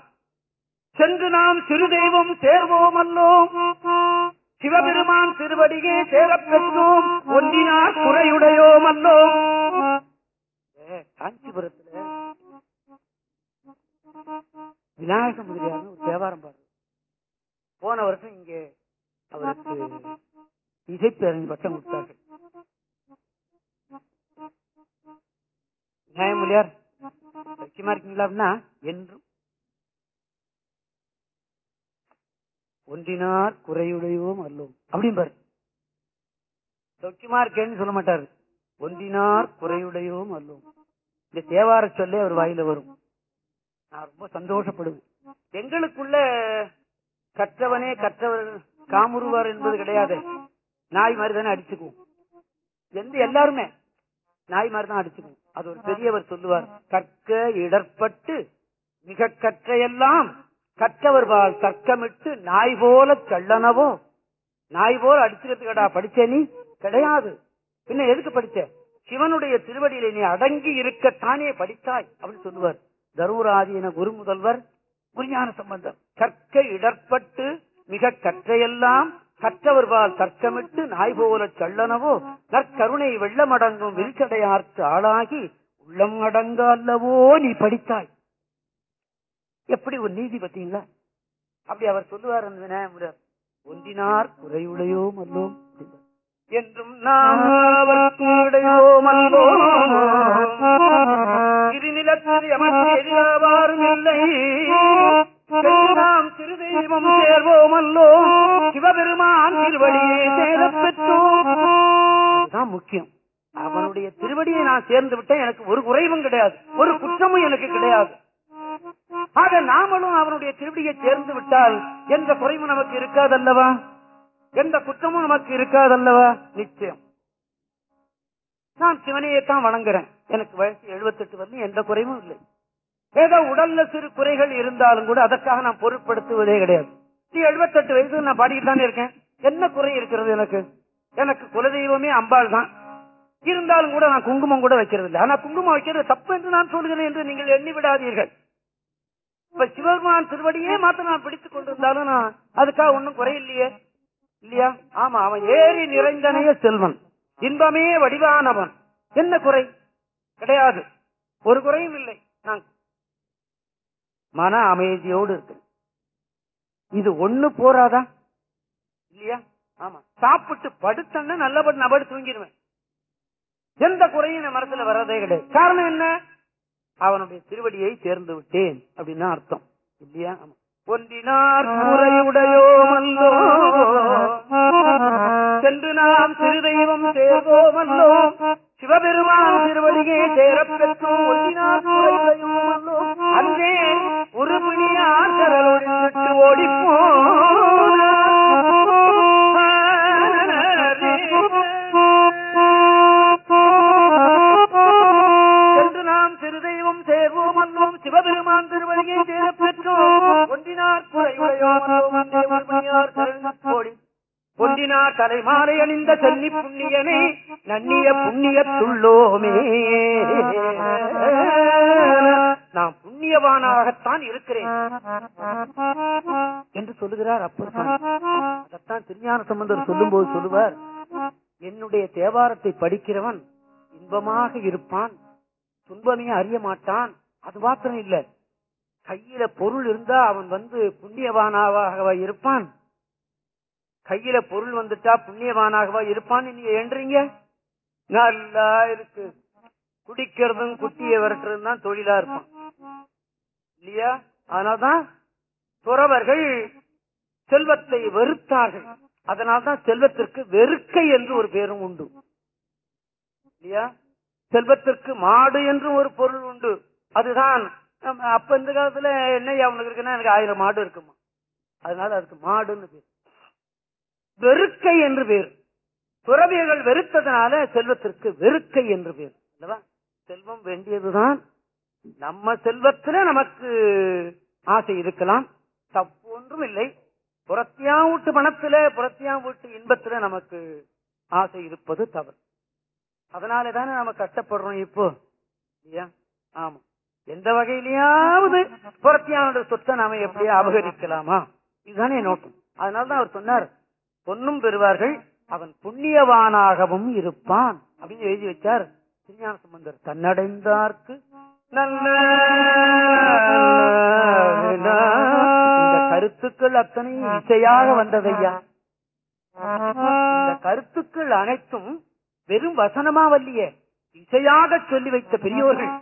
சென்று நாம் சிறு தெய்வம் சேர்வோம் அல்லோம் சிவபெருமான் திருவடியே சேரப்பெற்றோம். ஒன்றினார் குறையுடையோம் அல்லோம் காஞ்சிபுரத்தில் விநாயக முதலியான ஒரு தேவாரம் பாரு. போன வருஷம் இங்கே அவருக்கு இசைப்பேரணி பட்டம் கொடுத்தார்கள். நியாயமொழியார் லட்சியமா இருக்கீங்களா அப்படின்னா என்றும். ஒன்றினார் குறையுடையோம் அல்லோம். அப்படிம்பாரு சொக்கியமா இருக்கேன்னு சொல்ல மாட்டாரு. ஒன்றினார் குறையுடையோம் அல்லோம். இந்த தேவார சொல்லே அவர் வாயில வரும். நான் ரொம்ப சந்தோஷப்படுவேன். எங்களுக்குள்ள கற்றவனே கற்றவர் காமுருவார் என்பது கிடையாது. நாய் மாதிரி தானே அடிச்சுக்குவோம். எந்த எல்லாருமே நாய் மாதிரி தான் அடிச்சுக்குவோம். அது ஒரு பெரியவர் சொல்லுவார் கற்க இடர்பட்டு மிக கற்றையெல்லாம் கற்றவர் வாழ் தர்க்கமிட்டு நாய் போல கள்ளனவோ. நாய் போல அடிச்சுக்கிறதுக்கடா படிச்சே நீ? கிடையாது. பின்ன எதுக்கு படிச்ச? சிவனுடைய திருவடியில நீ அடங்கி இருக்கத்தானே படித்தாய் அப்படின்னு சொல்லுவார். தருமராதீன குரு முதல்வர் குருஞான சம்பந்தம் கற்க இடர்பட்டு மிக கற்றையெல்லாம் கற்றவர்பால் தர்க்கமிட்டு நாய் போல சல்லனவோ நற்கருணை வெள்ளமடங்கும் விரிச்சடையார்க்கு ஆளாகி உள்ளம் அடங்க அல்லவோ நீ படித்தாய். எப்படி ஒரு நீதி பார்த்தீங்களா அப்படி அவர் சொல்லுவார் அந்த ஒன்றினார் குறையுடையோ மல்லோம் என்றும் நாம் அவருக்கு அல்லோம். இருநிலத்தில் எமக்கு எதிராவாரும் இல்லை. நாம் சிறு தெய்வம் சேர்வோம் அல்லோ சிவபெருமான் திருவடியை சேர பெற்றோம் முக்கியம். அவனுடைய திருவடியை நான் சேர்ந்து விட்டேன். எனக்கு ஒரு குறைவும் கிடையாது. ஒரு குற்றமும் எனக்கு கிடையாது. ஆக நாமளும் அவனுடைய திருவடியை சேர்ந்து விட்டால் எந்த குறைவும் நமக்கு இருக்காதல்லவா? எந்த குற்றமும் நமக்கு இருக்காதல்லவா? நிச்சயம். நான் சிவனையைத்தான் வணங்குறேன். எனக்கு வயசு 78 வந்து எந்த குறைவும் இல்லை. ஏதோ உடல்ல சிறு குறைகள் இருந்தாலும் கூட அதற்காக நான் பொருட்படுத்துவதே கிடையாது. எழுபத்தெட்டு வயசு நான் பாடிக்கிட்டு தானே இருக்கேன். என்ன குறை இருக்கிறது எனக்கு? எனக்கு குலதெய்வமே அம்பாள் தான். இருந்தாலும் கூட நான் குங்குமம் கூட வைக்கிறது இல்லை ஆனா குங்குமம் வைக்கிறது தப்பு என்று நான் சொல்கிறேன் என்று நீங்கள் எண்ணி விடாதீர்கள். இப்ப சிவபெருமான் திருவடியே மாத்த நான் பிடித்துக் கொண்டிருந்தாலும் நான் அதுக்காக ஒன்னும் குறையில்லையே இல்லையா. ஆமா அவன் ஏறி நிறைந்தனைய செல்வன். இன்பமே வடிவானவன். என்ன குறை? கிடையாது. ஒரு குறையும் இல்லை. நான் மன அமைதியோடு இருக்கு. இது ஒண்ணு போறாதா? இல்லையா? ஆமா. சாப்பிட்டு படுத்தன்னா நல்லபடி நபடி தூங்கிடுவேன். எந்த குறையும் என் மனசுல வர்றதே கிடையாது. காரணம் என்ன? அவனுடைய திருவடியை சேர்ந்து விட்டேன் அப்படின்னு அர்த்தம். இல்லையா? ஆமா. ஒன்றினார் குறையுடையோமல்லோ சென்று நாம் சிறுதெய்வம் சேர்வோ சேர்வோமல்லோ சிவபெருமான் திருவடியை சேரப்பெற்றோம் ஒன்றினார் ஒன்றினார் குறையுடையோமல்லோ அங்கே ஒரு பிணியார் கரலொழித்து ஓடிப்போ சென்று நாம் சிறு சேர்வோம் அல்லோம் சிவபெருமான் திருவடியை பெற்றோம். ஒன்றினார் தலைமாலை அணிந்த சென்னி புண்ணியனை நன்னிய புண்ணியத்துள்ளோமே. நான் புண்ணியவானாகத்தான் இருக்கிறேன். என்று சொல்லுகிறார் அப்பர் திருஞான சம்பந்தர் சொல்லும்போது சொல்லுவார். என்னுடைய தேவாரத்தை படிக்கிறவன் இன்பமாக இருப்பான். துன்பமே அறிய மாட்டான். அது மாத்திரம் இல்ல. கையில பொருள் இருந்தா அவன் வந்து புண்ணியவானாவாகவா இருப்பான். கையில பொருள் வந்துட்டா புண்ணியவானாகவா இருப்பான்னு நீங்க என்றீங்க நல்லா இருக்கு. குடிக்கிறதும் குட்டியை விரட்டுறதும் தான் தொழிலா இருப்பான். இல்லையா? அதனால்தான் துறவர்கள் செல்வத்தை வெறுத்தார்கள். அதனால்தான் செல்வத்திற்கு வெறுக்கை என்று ஒரு பேரும் உண்டு. இல்லையா? செல்வத்திற்கு மாடு என்றும் ஒரு பொருள் உண்டு. அதுதான் அப்ப இந்த காலத்துல என்ன அவனுக்கு இருக்குன்னா எனக்கு ஆயிரம் மாடு இருக்குமா? அதனால அதுக்கு மாடுன்னு பேர். வெறுக்கை என்று பேர். துறவியர்கள் வெறுத்ததுனால செல்வத்திற்கு வெறுக்கை என்று பேர். அல்லவா? செல்வம் வேண்டியதுதான். நம்ம செல்வத்துல நமக்கு ஆசை இருக்கலாம். தப்பு ஒன்றும் இல்லை. புறத்தியா வீட்டு பணத்துல புறத்தியா வீட்டு இன்பத்துல நமக்கு ஆசை இருப்பது தவறு. அதனால தானே நம்ம கஷ்டப்படுறோம் இப்போ. இல்லையா? ஆமா. எந்த வகையிலயாவது புறத்தியான சொத்தை நாம எப்படியா அபகரிக்கலாமா? இதுதானே நோக்கம். அதனாலதான் அவர் சொன்னார் பொன்னும் பெறுவார்கள் அவன் புண்ணியவானாகவும் இருப்பான். அப்படின்னு எழுதி வச்சார் திருஞான சம்பந்தர். தன்னடைந்தார்க்கு இந்த கருத்துக்கள் அத்தனை இசையாக வந்ததையா? இந்த கருத்துக்கள் அனைத்தும் வெறும் வசனமா வல்லியே இசையாக சொல்லி வைத்த பெரியோர்கள்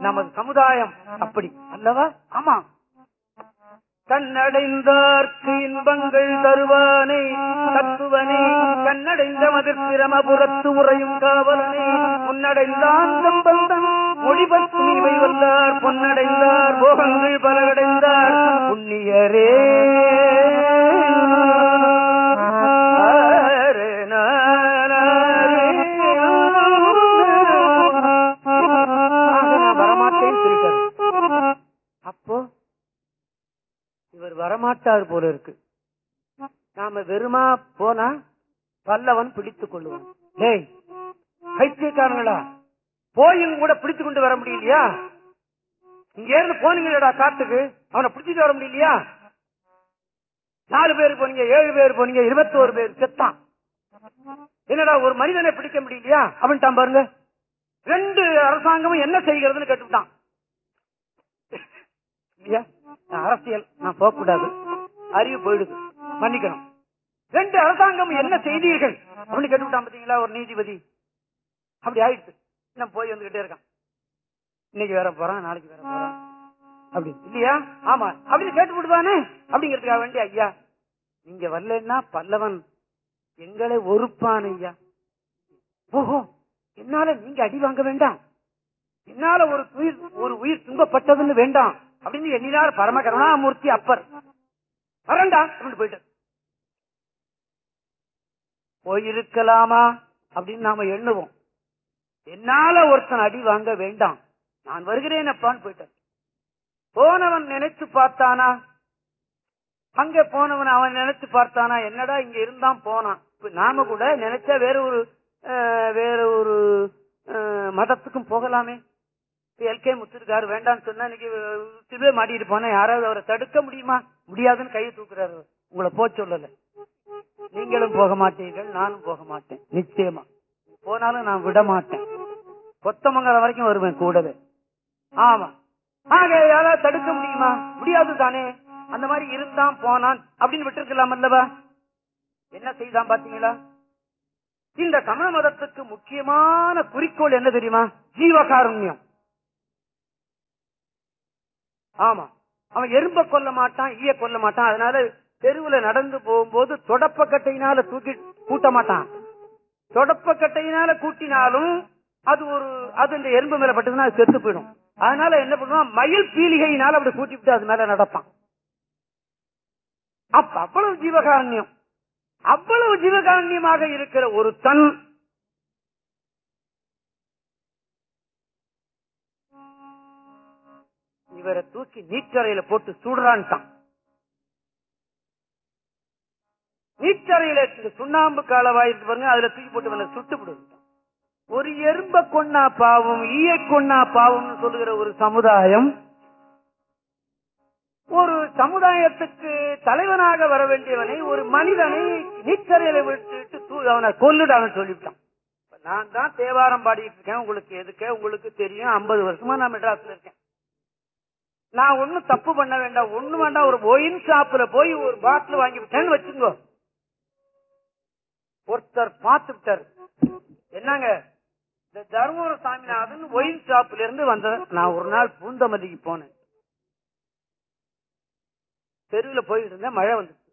நமது சமுதாயம் அப்படி அல்லவா? ஆமா. கண்ணடைந்தார்க்கு இன்பங்கள் தருவானே தத்துவனே கண்ணடைந்த மதிர்பிரமபுரத்து உறையும் காவலனே முன்னடைந்தான் சம்பந்தன் மொழிபத்தும் இவை வல்லார் பொன்னடைந்தார் போகங்கள் பலகடைந்தார் புண்ணியரே. அப்போ இவர் வரமாட்டார் போல இருக்கு. நாம வெறுமா போனா பல்லவன் பிடித்துக் கொள்ளுவான். டேய் பைத்தியக்காரங்களா போயும் கூட பிடிச்சு கொண்டு வர முடியலையா? இங்க இருந்து போனீங்களா காட்டுக்கு. அவனை பிடிச்சிட்டு வர முடியலையா? நாலு பேர் போனீங்க ஏழு பேர் போனீங்க இருபத்தோரு பேர் செத்தான். என்னடா ஒரு மனிதனை பிடிக்க முடியலையா? அப்படின்ட்டான் பாருங்க. ரெண்டு அரசாங்கமும் என்ன செய்கிறதுன்னு கேட்டுட்டான். இல்லையா நான் அரசியல் நான் போக கூடாது அறிவு போயிடுது. மன்னிக்கணும். ரெண்டு அரசாங்கம் என்ன செய்தீர்கள்? அப்படின்னு கேட்டுவிட்டான் பாத்தீங்களா ஒரு நீதிபதி. அப்படி ஆயிடுச்சு. இன்னும் போய் வந்துகிட்டே இருக்கான். இன்னைக்கு வேற போறான் நாளைக்கு வேற போறான். அப்படி. இல்லையா? ஆமா. அப்படின்னு கேட்டு விடுவானே. அப்படிங்கிறதுக்காக வேண்டிய ஐயா நீங்க வரலன்னா பல்லவன் எங்களை ஒருப்பான் ஐயா. ஓஹோ என்னால நீங்க அடி வாங்க வேண்டாம். என்னால ஒரு உயிர் ஒரு உயிர் துன்பப்பட்டதுன்னு வேண்டாம். அப்படின்னு எண்ணினார் பரம கருணாமூர்த்தி அப்பர். வரண்டா அப்படின்னு போயிட்டு போயிருக்கலாமா? அப்படின்னு நாம எண்ணுவோம். என்னால ஒருத்தன் அடி வாங்க வேண்டாம். நான் வருகிறேன் அப்பான்னு போயிட்டான். போனவன் நினைச்சு பார்த்தானா? அங்க போனவன் அவன் நினைச்சு பார்த்தானா? என்னடா இங்க இருந்தான் போனான். நாம கூட நினைச்சா வேற ஒரு வேற ஒரு மதத்துக்கும் போகலாமே. எல்கே முத்துருக்காரு வேண்டாம்னு சொன்னா இன்னைக்கு திருவே மாட்டிட்டு போனா யாராவது அவரை தடுக்க முடியுமா? முடியாதுன்னு கையை தூக்குறாரு. உங்களை போக சொல்லல. நீங்களும் போக மாட்டீர்கள் நானும் போக மாட்டேன். நிச்சயமா. போனாலும் நான் விட மாட்டேன். கொத்தமங்கலம் வரைக்கும் வருவேன் கூடவே. ஆமா. ஆக யாராவது தடுக்க முடியுமா? முடியாது தானே. அந்த மாதிரி இருந்தான் போனான் அப்படின்னு விட்டுருக்கலாம் அல்லவா? என்ன செய்தான் பாத்தீங்களா? இந்த தமிழ மதத்துக்கு முக்கியமான குறிக்கோள் என்ன தெரியுமா? ஜீவகாருண்யம். ஆமா. அவன் எறும்ப கொல்ல மாட்டான் ஈய கொல்ல மாட்டான். அதனால தெருவுல நடந்து போகும்போது தொடப்பக்கட்டையினால தூக்கி கூட்ட மாட்டான். தொடப்பக்கட்டையினால கூட்டினாலும் அது ஒரு அது இந்த எறும்பு மேல பட்டதுன்னா அது செத்து போயிடும். அதனால என்ன பண்ணுவான்? மயில் பீலிகையினால அப்படி கூட்டி விட்டு அது மேல நடப்பான். அப்ப அவ்வளவு ஜீவகாரண்யம். அவ்வளவு ஜீவகாரண்யமாக இருக்கிற ஒரு தன் இவரை தூக்கி நீச்சரையில போட்டு சுடுறான்ட்டான். நீச்சரையில சுண்ணாம்பு காலவாயிருக்கு பாருங்க அதுல தூக்கி போட்டு சுட்டு விடுவான் ஒரு எறும்ப கொன்னா பாவம் ஈய கொன்னா பாவம்னு சொல்லுகிற ஒரு சமுதாயம் ஒரு சமுதாயத்துக்கு தலைவனாக வர வேண்டியவனை ஒரு மனிதனை நீச்சரையில விட்டுட்டு தூ- அவனை கொல்லுடான்னு சொல்லிவிட்டான். நான் தான் தேவாரம் பாடிட்டு இருக்கேன் உங்களுக்கு எதுக்கே உங்களுக்கு தெரியும் ஐம்பது வருஷமா நான் மெட்ராஸ்ல இருக்கேன். நான் ஒன்னும் தப்பு பண்ண வேண்டாம் ஒண்ணு வேண்டாம் ஒரு ஒயின் ஷாப்ல போய் ஒரு பாட்டில் வாங்கி விட்டேன்னு வச்சுக்கோ ஒருத்தர் பார்த்து என்னங்க இந்த தர்மபுர சாமிநாதன் ஒயின் ஷாப்ல இருந்து வந்த நான் ஒரு நாள் பூந்தமதிக்கு போனேன். தெருவில் போயிட்டு இருந்தேன் மழை வந்துச்சு.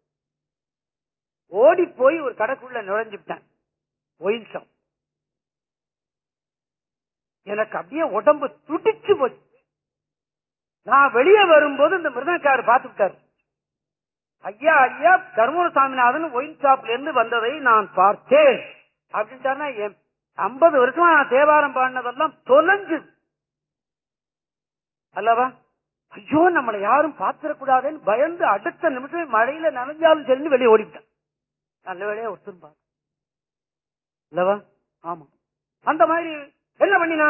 ஓடி போய் ஒரு கடைக்குள்ள நுழைஞ்சுட்டேன் ஒயின் ஷாப் எனக்கு அப்படியே உடம்பு துடிச்சு போச்சு. நான் வெளியே வரும்போது இந்த மிருதக்காரர் பார்த்துட்டாரு ஐயா ஐயா தர்மபுர சாமிநாதன் ஒயின் ஷாப்ல இருந்து வந்ததை நான் பார்த்தேன். அப்படின்ட்டாருன்னா என் ஐம்பது வருஷமா நான் தேவாரம் பாடினதெல்லாம் தொலைஞ்சு. அல்லவா? ஐயோ நம்மளை யாரும் பார்த்திடக்கூடாதுன்னு பயந்து அடுத்த நிமிஷம் மழையில நனைஞ்சாலும் சரி வெளியே ஓடிவிட்டேன் நல்ல வேலையா ஒருத்தரும் அல்லவா? ஆமா. அந்த மாதிரி என்ன பண்ணினா?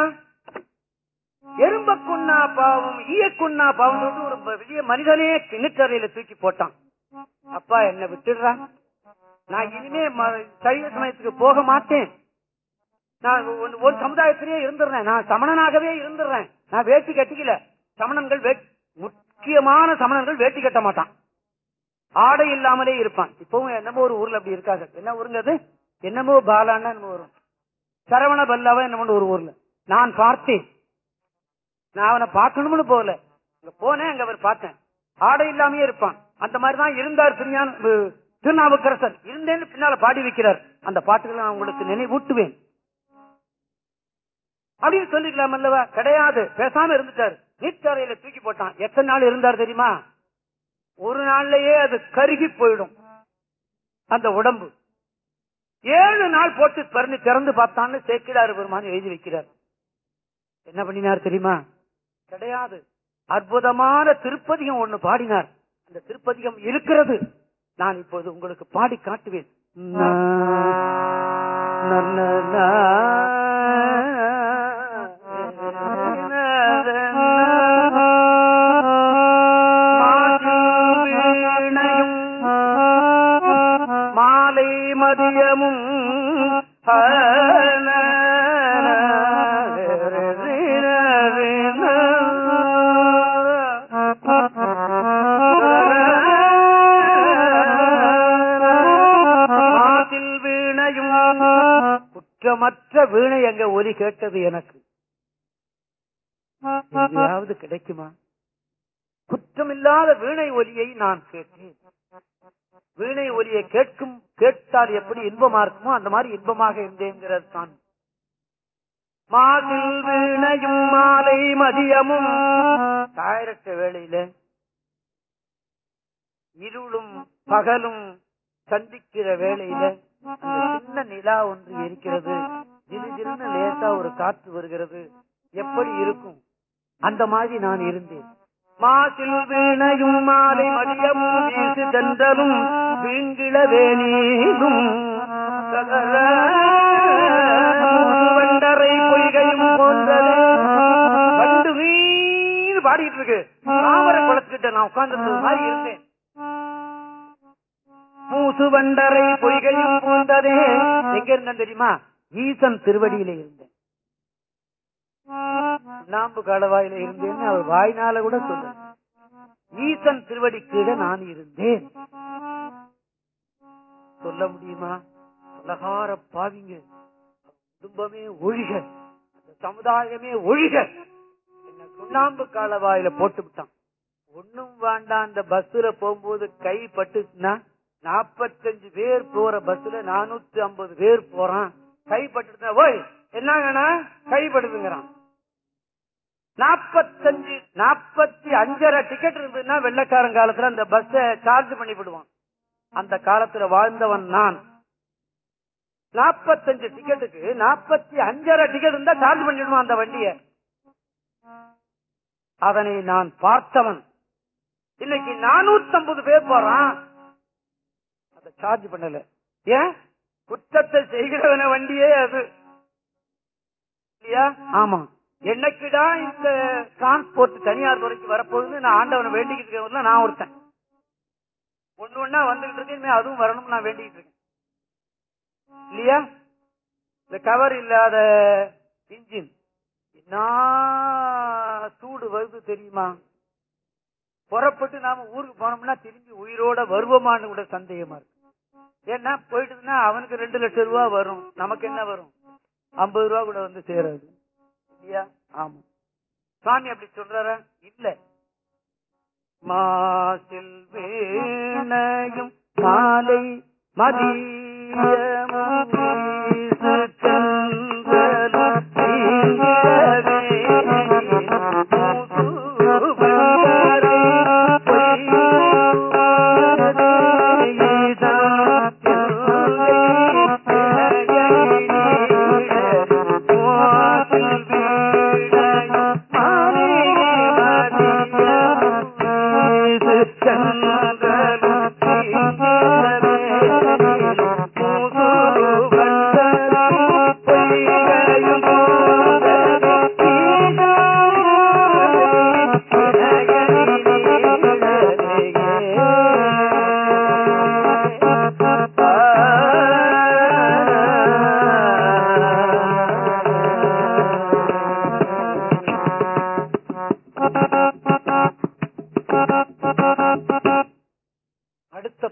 எறும்ப கொன்னா பாவம் ஈய கொன்னா பாவம் ஒரு பெரிய மனிதனே கிணற்றறையில தூக்கி போட்டான். அப்பா என்ன விட்டுடுறான் நான் இனிமே ம- சமயத்துக்கு போக மாட்டேன். நான் ஒரு- ஒரு சமுதாயத்திலேயே இருந்துடுறேன் நான் சமணனாகவே இருந்துடுறேன் நான் வேட்டி கட்டிக்கல. சமணன்கள் வே- முக்கியமான சமணன்கள் வேட்டி கட்ட மாட்டான். ஆடை இல்லாமலே இருப்பான். இப்பவும் என்னமோ ஒரு ஊர்ல அப்படி இருக்காங்க. என்ன ஊருங்கிறது அது? என்னமோ பாலான்னா என்னமோ வரும் சரவண பல்லாவா என்னமோ ஒரு ஊர்ல. நான் பார்த்தேன். நான் அவனை பார்க்கணும்னு போகல. அங்க போனேன் அங்க அவர் பார்த்தேன். ஆடை இல்லாமயே இருப்பான். அந்த மாதிரி தான் இருந்தார் திருஞான திருநாவுக்கரசர். இருந்தேன்னு பின்னால பாடி வைக்கிறார். அந்த பாட்டுகளை நான் உங்களுக்கு நினைவூட்டுவேன். அப்படின்னு சொல்லிக்கலாம் அல்லவா? கிடையாது. பேசாம இருந்துட்டாரு. நீச்சரையில தூக்கி போட்டான். எத்தனை நாள் இருந்தார் தெரியுமா? ஒரு நாள்லயே அது கருகி போயிடும். அந்த உடம்பு. ஏழு நாள் போட்டு பிறந்து திறந்து பார்த்தான்னு சேக்கிடாரு பெருமான் எழுதி வைக்கிறார். என்ன பண்ணினார் தெரியுமா? கிடையாது. அற்புதமான திருப்பதிகம் ஒண்ணு பாடினார். அந்த திருப்பதிகம் இருக்கிறது நான் இப்போது உங்களுக்கு பாடி காட்டுவேன். குற்றமற்ற வீணை எங்க ஒலி கேட்டது எனக்கு? எங்கேயாவது கிடைக்குமா? குற்றமில்லாத வீணை ஒலியை நான் கேட்டேன். வீணை ஒலியை கேட்கும் கேட்டால் எப்படி இன்பமா இருக்குமோ அந்த மாதிரி இன்பமாக இருந்தேங்கிறது தான். மாதில் வீணையும் மாலை மதியமும் தாயிரட்ட வேளையில இருளும் பகலும் சந்திக்கிற வேளையில சின்ன நிலா ஒன்று இருக்கிறது. திரு திருன்னு லேசா ஒரு காற்று வருகிறது. எப்படி இருக்கும்? அந்த மாதிரி நான் இருந்தேன். மாசில் வீணையும் மாலை மதியமும் வீசு தென்றலும் வீங்கிள வேணீரும் வண்டரை பொய்கையும் போன்றதே. வண்டு வீணு பாடிட்டு இருக்கு தாமர குளத்துக்கிட்ட நான் உட்கார்ந்து மாதிரி இருந்தேன். மூசு வண்டரை பொய்கையும் போன்றதே. எங்க இருந்தேன் தெரியுமா? ஈசன் திருவடியில இருந்தேன். நாம்பு கடவாயில இருந்தேன்னு அவர் வாய்னால கூட சொல்ல ஈசன் திருவடி கீழே நான் இருந்தேன். சொல்ல முடியுமா? உலகார பாவிங்க. குடும்பமே ஒழிக. அந்த சமுதாயமே ஒழிக. என்ன சுண்ணாம்பு காலவாயில போட்டு விட்டான். ஒண்ணும் வேண்டாம். அந்த பஸ்ல போகும்போது கை பட்டுச்சுன்னா நாப்பத்தஞ்சு பேர் போற பஸ்ல நானூத்தி ஐம்பது பேர் போறான். கைப்பட்டு பட்டுச்சுன்னா ஓய் என்னங்கண்ணா கைப்படுதுங்கிறான். நாப்பத்தஞ்சு நாப்பத்தி அஞ்சரை டிக்கெட் இருந்ததுன்னா வெள்ளக்காரன் காலத்துல அந்த பஸ்ஸ சார்ஜ் பண்ணி விடுவான். அந்த காலத்துல வாழ்ந்தவன் நான். நாப்பத்தஞ்சு டிக்கெட்டுக்கு நாப்பத்தி அஞ்சரை டிக்கெட் இருந்தா சார்ஜ் பண்ணிடுவான் அந்த வண்டிய. அதனை நான் பார்த்தவன். இன்னைக்கு நானூத்தி ஐம்பது பேர் போறான். அதை சார்ஜ் பண்ணல. ஏன்? குற்றத்தை செய்கிறவன வண்டியே அது. இல்லையா? ஆமா. என்னைக்குடா இந்த டிரான்ஸ்போர்ட் தனியார் துறைக்கு வரப்போகுதுன்னு நான் ஆண்டவனை வேண்டிக்கிட்டு இருக்கேன் நான் ஒருத்தன். ஒண்ணு ஒண்ணா வந்துகிட்டு இருக்கேன் அதுவும் வரணும் நான் வேண்டிக்கிட்டு இருக்கேன். இல்லையா? இந்த கவர் இல்லாத இன்ஜின் என்ன சூடு வருது தெரியுமா? புறப்பட்டு நாம ஊருக்கு போனோம்னா திரும்பி உயிரோட வருவோமான்னு கூட சந்தேகமா இருக்கு. ஏன்னா போயிட்டுன்னா அவனுக்கு ரெண்டு லட்சம் ரூபா வரும். நமக்கு என்ன வரும்? ஐம்பது ரூபா கூட வந்து சேராது. இல்லையா? ஆமா. சாமி அப்படி சொல்றாரா? இல்ல. மாசில் வேணையும் மாலை மதியமும்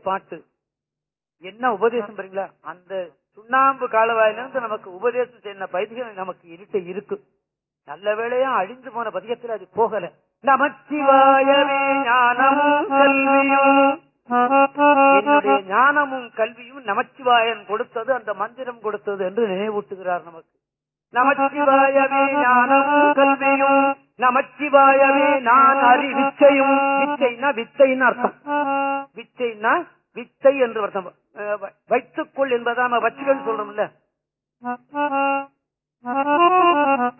பாட்டு. என்ன உபதேசம் பாருங்களா? அந்த சுண்ணாம்பு காலவாயிலிருந்து நமக்கு உபதேசம் செய்ய பைதிகம் நமக்கு இருட்டு இருக்கு. நல்ல வேளையா அழிந்து போன பதிகத்தில் அது போகல. நமச்சிவாயவே ஞானமும் கல்வியும். என்னுடைய ஞானமும் கல்வியும் நமச்சிவாயன் கொடுத்தது அந்த மந்திரம் கொடுத்தது என்று நினைவூட்டுகிறார் நமக்கு. நமச்சிவாயவே ஞானமும் கல்வியும். நமச்சிவாயவே நான் அறி விச்சையும் விச்சைனா வித்தைன்னு அர்த்தம். விச்சைன்னா வித்தை என்று வருஷம் வைத்துக்கொள் என்பதா நம்ம வச்சுக்கன்னு சொல்றோம்ல.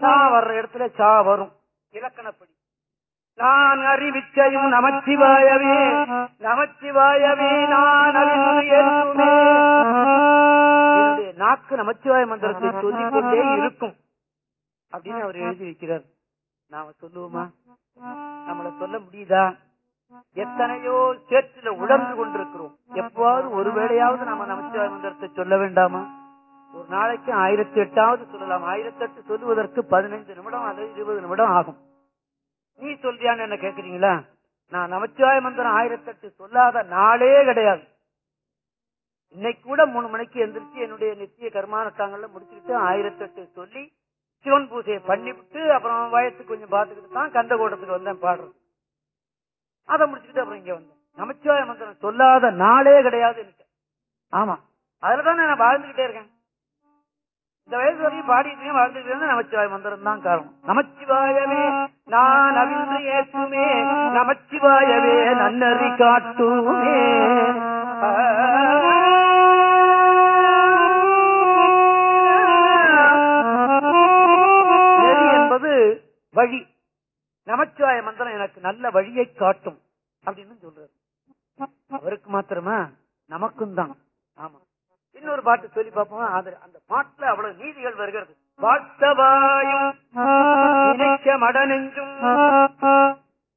சா வர்ற இடத்துல சா வரும். இலக்கணப்படி. நான் அறிவிச்சையும் நமச்சிவாயவே. நமச்சிவாயவே நான் நாக்கு நமச்சிவாய மந்திரத்தை சொல்லிக் கொண்டே இருக்கும். அப்படின்னு அவர் எழுதி வைக்கிறார். நாம சொல்லுவோமா? நம்மள சொல்ல முடியுதா? எத்தனையோ சேற்றில உழந்து கொண்டிருக்கிறோம். எப்போது ஒருவேளையாவது நாம நமச்சிவாய மந்திரத்தை சொல்ல வேண்டாமா? ஒரு நாளைக்கு ஆயிரத்தி எட்டாவது சொல்லலாம். ஆயிரத்தி எட்டு சொல்லுவதற்கு பதினைந்து நிமிடம் அல்லது இருபது நிமிடம் ஆகும். நீ சொல்றியான்னு என்ன கேக்குறீங்களா? நான் நமச்சிவாய மந்திரம் ஆயிரத்தி எட்டு சொல்லாத நாளே கிடையாது. இன்னைக்கு கூட மூணு மணிக்கு எந்திரிச்சு என்னுடைய நித்திய கர்மானுஷ்டாங்கள்ல முடிச்சுக்கிட்டு ஆயிரத்தி எட்டு சொல்லி சிவன் பூஜையை பண்ணிவிட்டு அப்புறம் வயசு கொஞ்சம் பார்த்துக்கிட்டு தான் கந்த கூட்டத்துக்கு வந்தேன் பாடுறது. அதை முடிச்சுக்கிட்டு அப்புறம் இங்க வந்தேன். நமச்சிவாய மந்திரம் சொல்லாத நாளே கிடையாது எனக்கு ஆமா. அதுலதான் நான் வாழ்ந்துகிட்டே இருக்கேன். இந்த வயசு வரையும் பாடிட்டு வாழ்ந்துட்டு நமச்சிவாய மந்திரம் தான் காரணம். நமச்சிவாயவே நான் அவிழ்ந்து ஏற்றுமே. நமச்சிவாயவே நன்னறி காட்டுமே. என்பது வழி. நமச்சிவாய மந்திரம் எனக்கு நல்ல வழியை காட்டும் அப்படின்னு சொல்றாரு. அவருக்கு மாத்திரமா? நமக்கும் தான். ஆமா. இன்னொரு பாட்டு சொல்லி பார்ப்போம்? அந்த பாட்டுல அவ்வளவு நீதிகள் வருகிறது. வாழ்த்தவாயும் நினைக்க மடனெஞ்சும்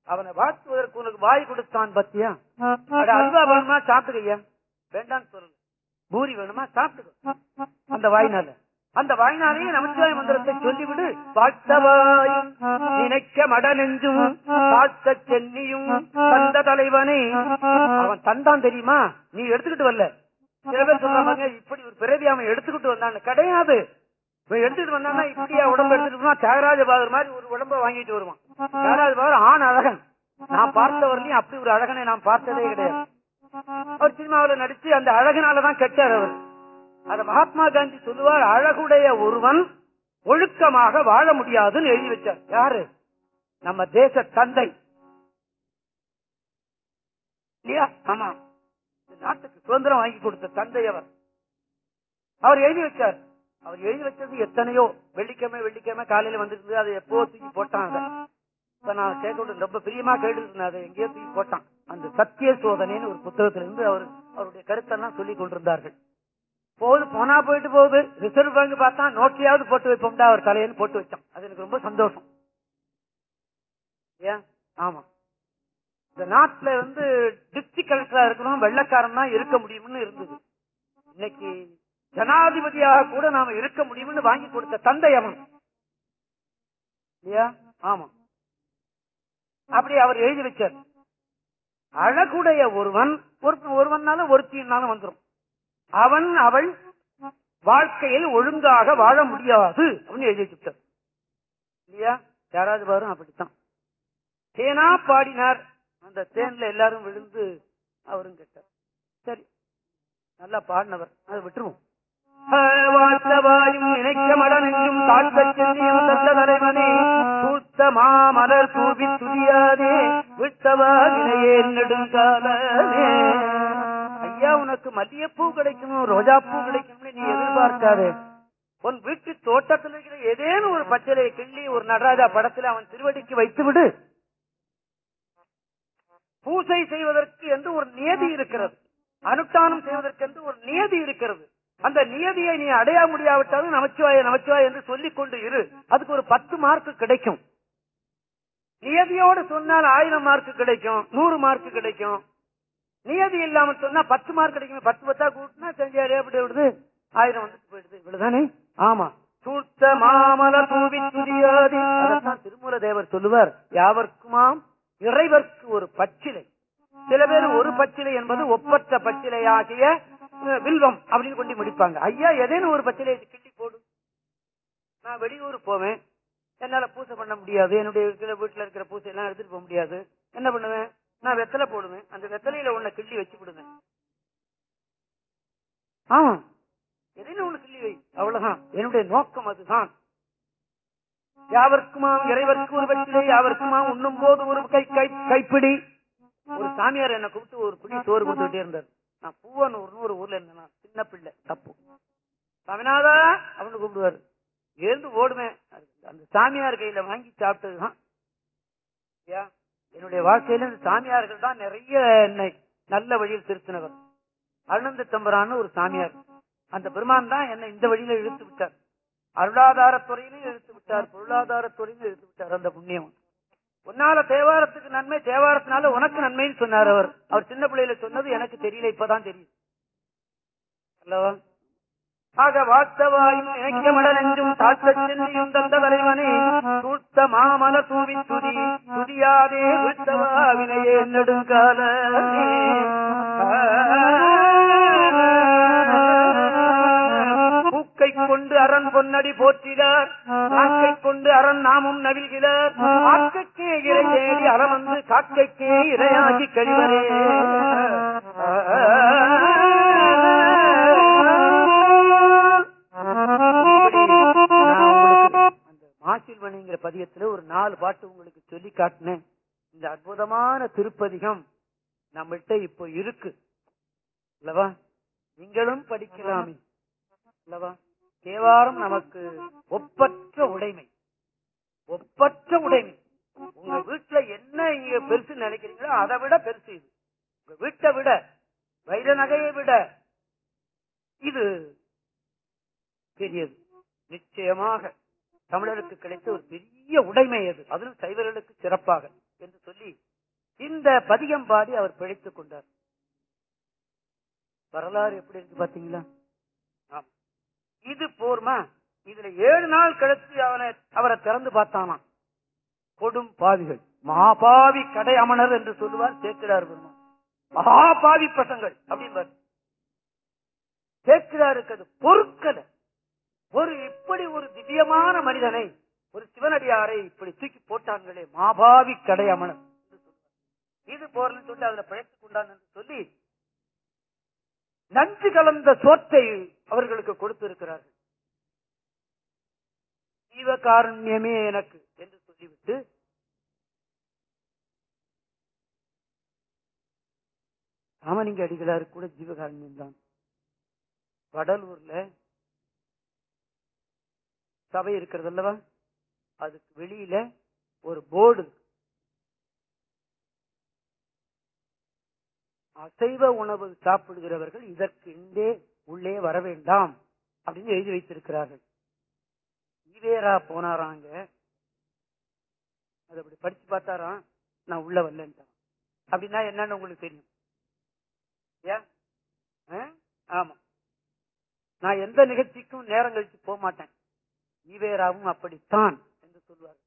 அவனை வாழ்த்துவதற்கு உனக்கு வாய் கொடுத்தான் பத்தியா? அல்வா வேணுமா? சாப்பிட்டுக்கையா வேண்டாம் சொல்லுங்க பூரி வேணுமா? சாப்பிட்டுக்க அந்த வாய்னால. அந்த வாழ்நாளையே நமச்சிவாய மந்திரத்தை சொல்லிவிடு. பார்த்தவாயும் நினைக்க மடனெஞ்சும் பார்த்த சென்னியும் தந்த தலைவனே. அவன் தந்தான் தெரியுமா? நீ எடுத்துக்கிட்டு வரல. சில பேர் சொல்றாங்க இப்படி ஒரு பிறவி அவன் எடுத்துக்கிட்டு வந்தான்னு. கிடையாது. எடுத்துட்டு வந்தான்னா இப்படியா உடம்பு எடுத்துட்டு தியாகராஜ பாதர் மாதிரி ஒரு உடம்ப வாங்கிட்டு வருவான். தியாகராஜ பாதர் ஆண் அழகன். நான் பார்த்தவரையும் அப்படி ஒரு அழகனை நான் பார்த்ததே கிடையாது. அவர் சினிமாவில நடிச்சு அந்த அழகனாலதான் கெட்டார் அவர். அத மகாத்மா காந்தி சொல்லுவார் அழகுடைய ஒருவன் ஒழுக்கமாக வாழ முடியாதுன்னு எழுதி வச்சார். யாரு? நம்ம தேச தந்தை. இல்லையா? ஆமா. நாட்டுக்கு சுதந்திரம் வாங்கி கொடுத்த தந்தை அவர். அவர் எழுதி வச்சார். அவர் எழுதி வச்சது எத்தனையோ? வெள்ளிக்கிழமை வெள்ளிக்கிழமை காலையில வந்துருந்து அதை எப்போ தூக்கி போட்டாங்க இப்ப நான் கேட்க ரொம்ப பிரியமா கேட்டு அதை எங்கேயோ தூக்கி போட்டான். அந்த சத்திய சோதனைன்னு ஒரு புத்தகத்திலிருந்து அவர் அவருடைய கருத்தெல்லாம் சொல்லிக் கொண்டிருந்தார்கள். போகுது போனா போயிட்டு போகுது. ரிசர்வ் பேங்க் பார்த்தா நோட்டையாவது போட்டு வைப்போம்டா அவர் தலையின்னு போட்டு வச்சோம் அது எனக்கு ரொம்ப சந்தோஷம். ஏன்? ஆமா. இந்த நாட்டுல வந்து டிஸ்ட்ரிக்ட் கலெக்டரா இருக்கணும் வெள்ளக்காரன் தான் இருக்க முடியும்னு இருந்தது. இன்னைக்கு ஜனாதிபதியாக கூட நாம இருக்க முடியும்னு வாங்கி கொடுத்த தந்தை அவன். இல்லையா? ஆமா. அப்படி அவர் எழுதி வச்சார். அழகுடைய ஒருவன் ஒரு- ஒருவன்னாலும் ஒருத்தினாலும் வந்துடும் அவன் அவள் வாழ்க்கையில் ஒழுங்காக வாழ முடியாது அப்படின்னு எழுதி வச்சுட்டார் இல்லையா? யாராவது வரும் அப்படித்தான். தேனா பாடினார். அந்த தேன்ல எல்லாரும் விழுந்து அவரும் கேட்டார். சரி. நல்லா பாடினவர். அதை விட்டுருவோம். வாழ்த்தவாயும் நினைக்க மடனெங்கும் காத்த தலைவனே சூத்த மாமலர் தூவி துரியாதே விட்டவா நிலையே ஐயா உனக்கு மல்லிகைப்பூ கிடைக்கணும் ரோஜா பூ கிடைக்கணும்னு நீ எதிர்பார்க்காது. உன் வீட்டு தோட்டத்தில் இருக்கிற ஏதேனும் ஒரு பச்சலையை கிள்ளி ஒரு நடராஜா படத்துல அவன் திருவடிக்கு வைத்து விடு பூசை செய்வதற்கு என்று ஒரு நியதி இருக்கிறது. அனுஷ்டானம் செய்வதற்கு என்று ஒரு நியதி இருக்கிறது. அந்த நியதியை நீ அடைய முடியாவிட்டாலும் நமச்சிவாய நமச்சிவாய் என்று சொல்லிக் கொண்டு இரு. அதுக்கு ஒரு பத்து மார்க் கிடைக்கும். நியதியோடு சொன்னால் ஆயிரம் மார்க் கிடைக்கும் நூறு மார்க் கிடைக்கும். நியதி இல்லாம சொன்னா பத்து மார்க் கிடைக்கும் பத்து பத்தா கூட்டினா செஞ்சாரு அப்படி விடுது? ஆயிரம் வந்துட்டு போயிடுது. இவ்வளவுதானே? ஆமா. சூழ்த்த மாமல தூவி துதியாதி திருமூல தேவர் சொல்லுவார். யாவர்க்குமாம் இறைவர்க்கு ஒரு பச்சிலை. சில பேர் ஒரு பச்சிலை என்பது ஒப்பற்ற பச்சிலை ஆகிய வில்வம் அப்படின்னு கொண்டு முடிப்பாங்க. ஐயா எதேன்னு ஒரு பச்சிலை கிள்ளி போடும் நான் வெளியூர் போவேன். என்னால பூசை பண்ண முடியாது. என்னுடைய வீட்டுல இருக்கிற பூசை எல்லாம் எடுத்துட்டு போக முடியாது. என்ன பண்ணுவேன்? நான் வெத்தலை போடுவேன். அந்த வெத்தலையில உன்னை கிள்ளி வச்சு விடுங்க ஆமா. எதையும் ஒண்ணு கிள்ளி வை? அவ்வளவுதான். என்னுடைய நோக்கம் அதுதான். யாவர்க்குமாம் இறைவருக்கு ஒரு வெற்றிலை யாவர்க்குமாம் உண்ணும் போது ஒரு கை கைப்பிடி. ஒரு சாமியார் என்ன கூப்பிட்டு ஒரு பிடி சோறு கொடுத்துட்டே இருந்தார். நான் பூவனூர்னு ஒரு ஊர்ல இருந்தேன்? சின்ன பிள்ளை தப்பு. சாமிநாதா அப்படின்னு கூப்பிடுவாரு. எழுந்து ஓடுவேன். அந்த சாமியார் கையில வாங்கி சாப்பிட்டதுதான். என்னுடைய வாழ்க்கையில இந்த சாமியார்கள் தான் நிறைய என்னை நல்ல வழியில் திருத்தினவர். அருணந்த தம்பரான்னு ஒரு சாமியார். அந்த பெருமான் தான் என்னை இந்த வழியில இழுத்து விட்டார். அருளாதாரத்துறையிலும் இழுத்து விட்டார் பொருளாதாரத்துறையிலும் இழுத்து விட்டார் அந்த புண்ணியம் உன்னால தேவாரத்துக்கு நன்மை தேவாரத்தினால உனக்கு நன்மைன்னு சொன்னார் அவர். அவர் சின்ன பிள்ளையில சொன்னது எனக்கு தெரியல இப்பதான் தெரியும் அல்லவா? ஆக வாத்தவாயும் நினைக்க மடலென்றும் தாழ்த்தச் சென்றியும் தந்த தலைவனே சூழ்த்த மாமல தூவி துதி துதியாதே விழ்த்தவா நெடுங்கால. பூக்கை கொண்டு அரண் பொன்னடி போற்றினார் காக்கை கொண்டு அரண் நாமும் நவிழ்கிறார். ஆக்கைக்கே இறை தேடி அறம் வந்து காக்கைக்கே இரையாகி கழிவரே. மாசில்வனிங்கிற பதியத்துல ஒரு நாலு பாட்டு உங்களுக்கு சொல்லி காட்டினேன். இந்த அற்புதமான திருப்பதிகம் நம்மகிட்ட இப்போ இருக்கு. இல்லவா நீங்களும் படிக்கலாமே. அல்லவா? தேவாரம் நமக்கு ஒப்பற்ற உடைமை. ஒப்பற்ற உடைமை. உங்க வீட்டுல என்ன இங்க பெருசு நினைக்கிறீங்களோ அதை விட பெருசு இது. உங்க வீட்டை விட வைர நகையை விட இது பெரியது. நிச்சயமாக. தமிழருக்கு கிடைத்த ஒரு பெரிய உடைமை அது. அதிலும் சைவர்களுக்கு சிறப்பாக என்று சொல்லி இந்த பதிகம் பாடி அவர் பிழைத்துக் கொண்டார். வரலாறு எப்படி இருக்கு பாத்தீங்களா இது போர்மா? இதுல ஏழு நாள் கழித்து அவனை அவரை திறந்து பார்த்தானா கொடும் பாவிகள். மகாபாவி கடை அமணர் என்று சொல்லுவார் சேர்க்கிறார் பெருமான் மகாபாவி பசங்கள் அப்படின்னு சேர்க்கிறாருக்கு அது பொருட்களை ஒரு இப்படி ஒரு திவ்யமான மனிதனை ஒரு சிவனடியாரை இப்படி தூக்கி போட்டாங்களே மாபாவி கடை இது போர்னு சொல்லி அதுல பிழைத்துக் கொண்டான் என்று சொல்லி நஞ்சு கலந்த சோற்றை அவர்களுக்கு கொடுத்திருக்கிறார்கள். ஜீவகாருண்யமே எனக்கு என்று சொல்லிவிட்டு ராமலிங்க அடிகளாரு கூட ஜீவகாருண்யம் தான் வடலூர்ல சபை இருக்கிறது அல்லவா? அதுக்கு வெளியில ஒரு போர்டு. அசைவ உணவு சாப்பிடுகிறவர்கள் இதற்கு இங்கே உள்ளே வர வேண்டாம் அப்படின்னு எழுதி வைத்திருக்கிறார்கள். ஈவேரா போனாராங்க. அது அப்படி படிச்சு பார்த்தாராம் நான் உள்ள வரலன்ட்டான். அப்படின்னா என்னன்னு உங்களுக்கு தெரியும். ஏன்? ஆ? ஆமா. நான் எந்த நிகழ்ச்சிக்கும் நேரம் கழிச்சு போக மாட்டேன் ஈவேராவும் அப்படித்தான் என்று சொல்வார்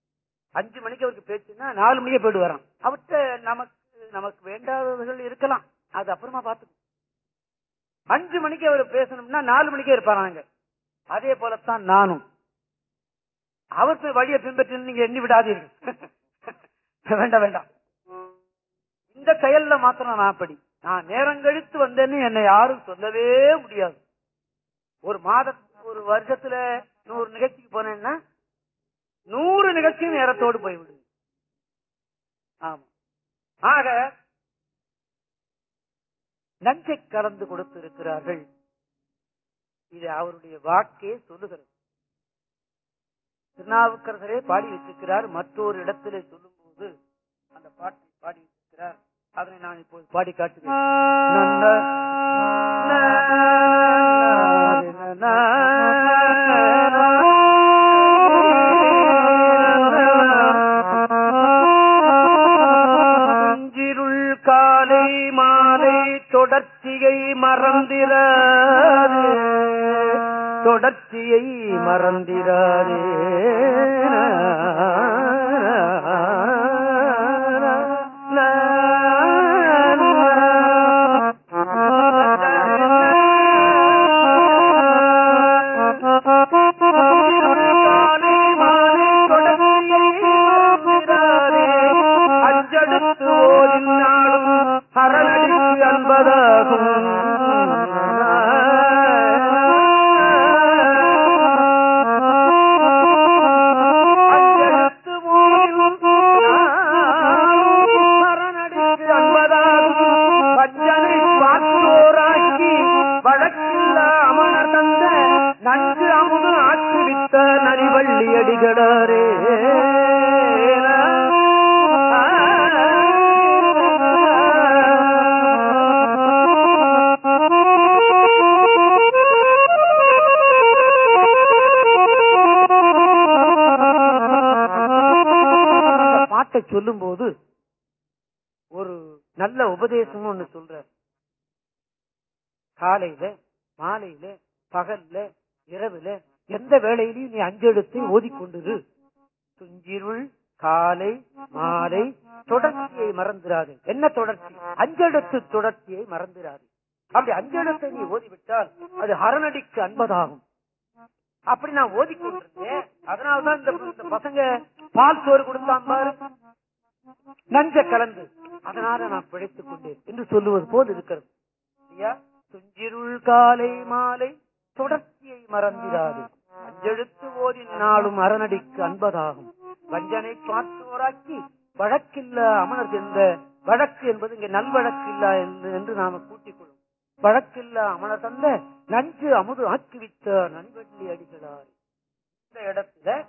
அஞ்சு மணிக்கு அவருக்கு பேச்சுன்னா நாலு மணிக்கே போயிட்டு வரான். அவர்கிட்ட நமக்கு நமக்கு வேண்டாதவர்கள் இருக்கலாம். அது அப்புறமா பார்த்துக்கோ. அஞ்சு மணிக்கு அவர் பேசணும்னா நாலு மணிக்கே இருப்பாராங்க அதே போலத்தான் நானும். அவர் போய் வழியை பின்பற்றி நீங்க எண்ணி விடாதீர்கள். <laughs> வேண்டாம் வேண்டாம். இந்த செயல்ல மாத்திரம் நான் அப்படி. நான் நேரம் கழித்து வந்தேன்னு என்னை யாரும் சொல்லவே முடியாது. ஒரு மாத ஒரு வருஷத்துல நூறு நிகழ்ச்சிக்கு போனேன்னா நூறு நிகழ்ச்சியும் நேரத்தோடு போய்விடும். ஆமா. ஆக நஞ்சை கலந்து கொடுத்திருக்கிறார்கள். இது அவருடைய வாக்கே சொல்லுகிறது. திருநாவுக்கரசரே பாடி வச்சிருக்கிறார். மற்றொரு இடத்திலே சொல்லும்போது அந்த பாட்டை பாடி வச்சிருக்கிறார். அதனை நான் இப்போது பாடி காட்டுவேன் மாலை தொடர்ச்சியை மறந்திராது. தொடர்ச்சியை மறந்திராரே தந்த நன்கு அமுது ஆக்குவித்த நரிவள்ளி அடிகளாரே. இந்த சொல்லும் போது ஒரு நல்ல உபதேசம் ஒண்ணு சொல்ற காலையில மாலையில பகல்ல இரவுல எந்த வேலையிலையும் நீ அஞ்செழுத்தை ஓதிக்கொண்டிரு. துஞ்சிருள் காலை மாலை தொடர்ச்சியை மறந்துடாது என்ன தொடர்ச்சி? அஞ்செழுத்து தொடர்ச்சியை மறந்துடாது அப்படி அஞ்செழுத்தை நீ ஓதிவிட்டால் அது ஹரணடிக்கு அன்பதாகும். அப்படி நான் ஓதிக்கொண்டிருந்தேன். அதனாலதான் இந்த பசங்க பால் சோறு கொடுத்தான் பாரு. நஞ்ச கலந்து. அதனால நான் பிழைத்துக் கொண்டேன் என்று சொல்லுவது போல் இருக்கிறது. துஞ்சிருள் காலை மாலை தொடர்ச்சியை மறந்திராது. அஞ்செழுத்து ஓதின் நாளும் அரணடிக்கு அன்பதாகும். வஞ்சனை பார்த்தோராக்கி வழக்கில்ல அமனர் என்ற வழக்கு என்பது இங்கே நல்வழக்கு இல்ல என்று- என்று நாம கூட்டிக் கொள்ளும் வழக்கில்ல அமனர் தந்த நஞ்சு அமுது ஆக்கிவித்த நன்வெள்ளி அடிகளார். இந்த இடத்துல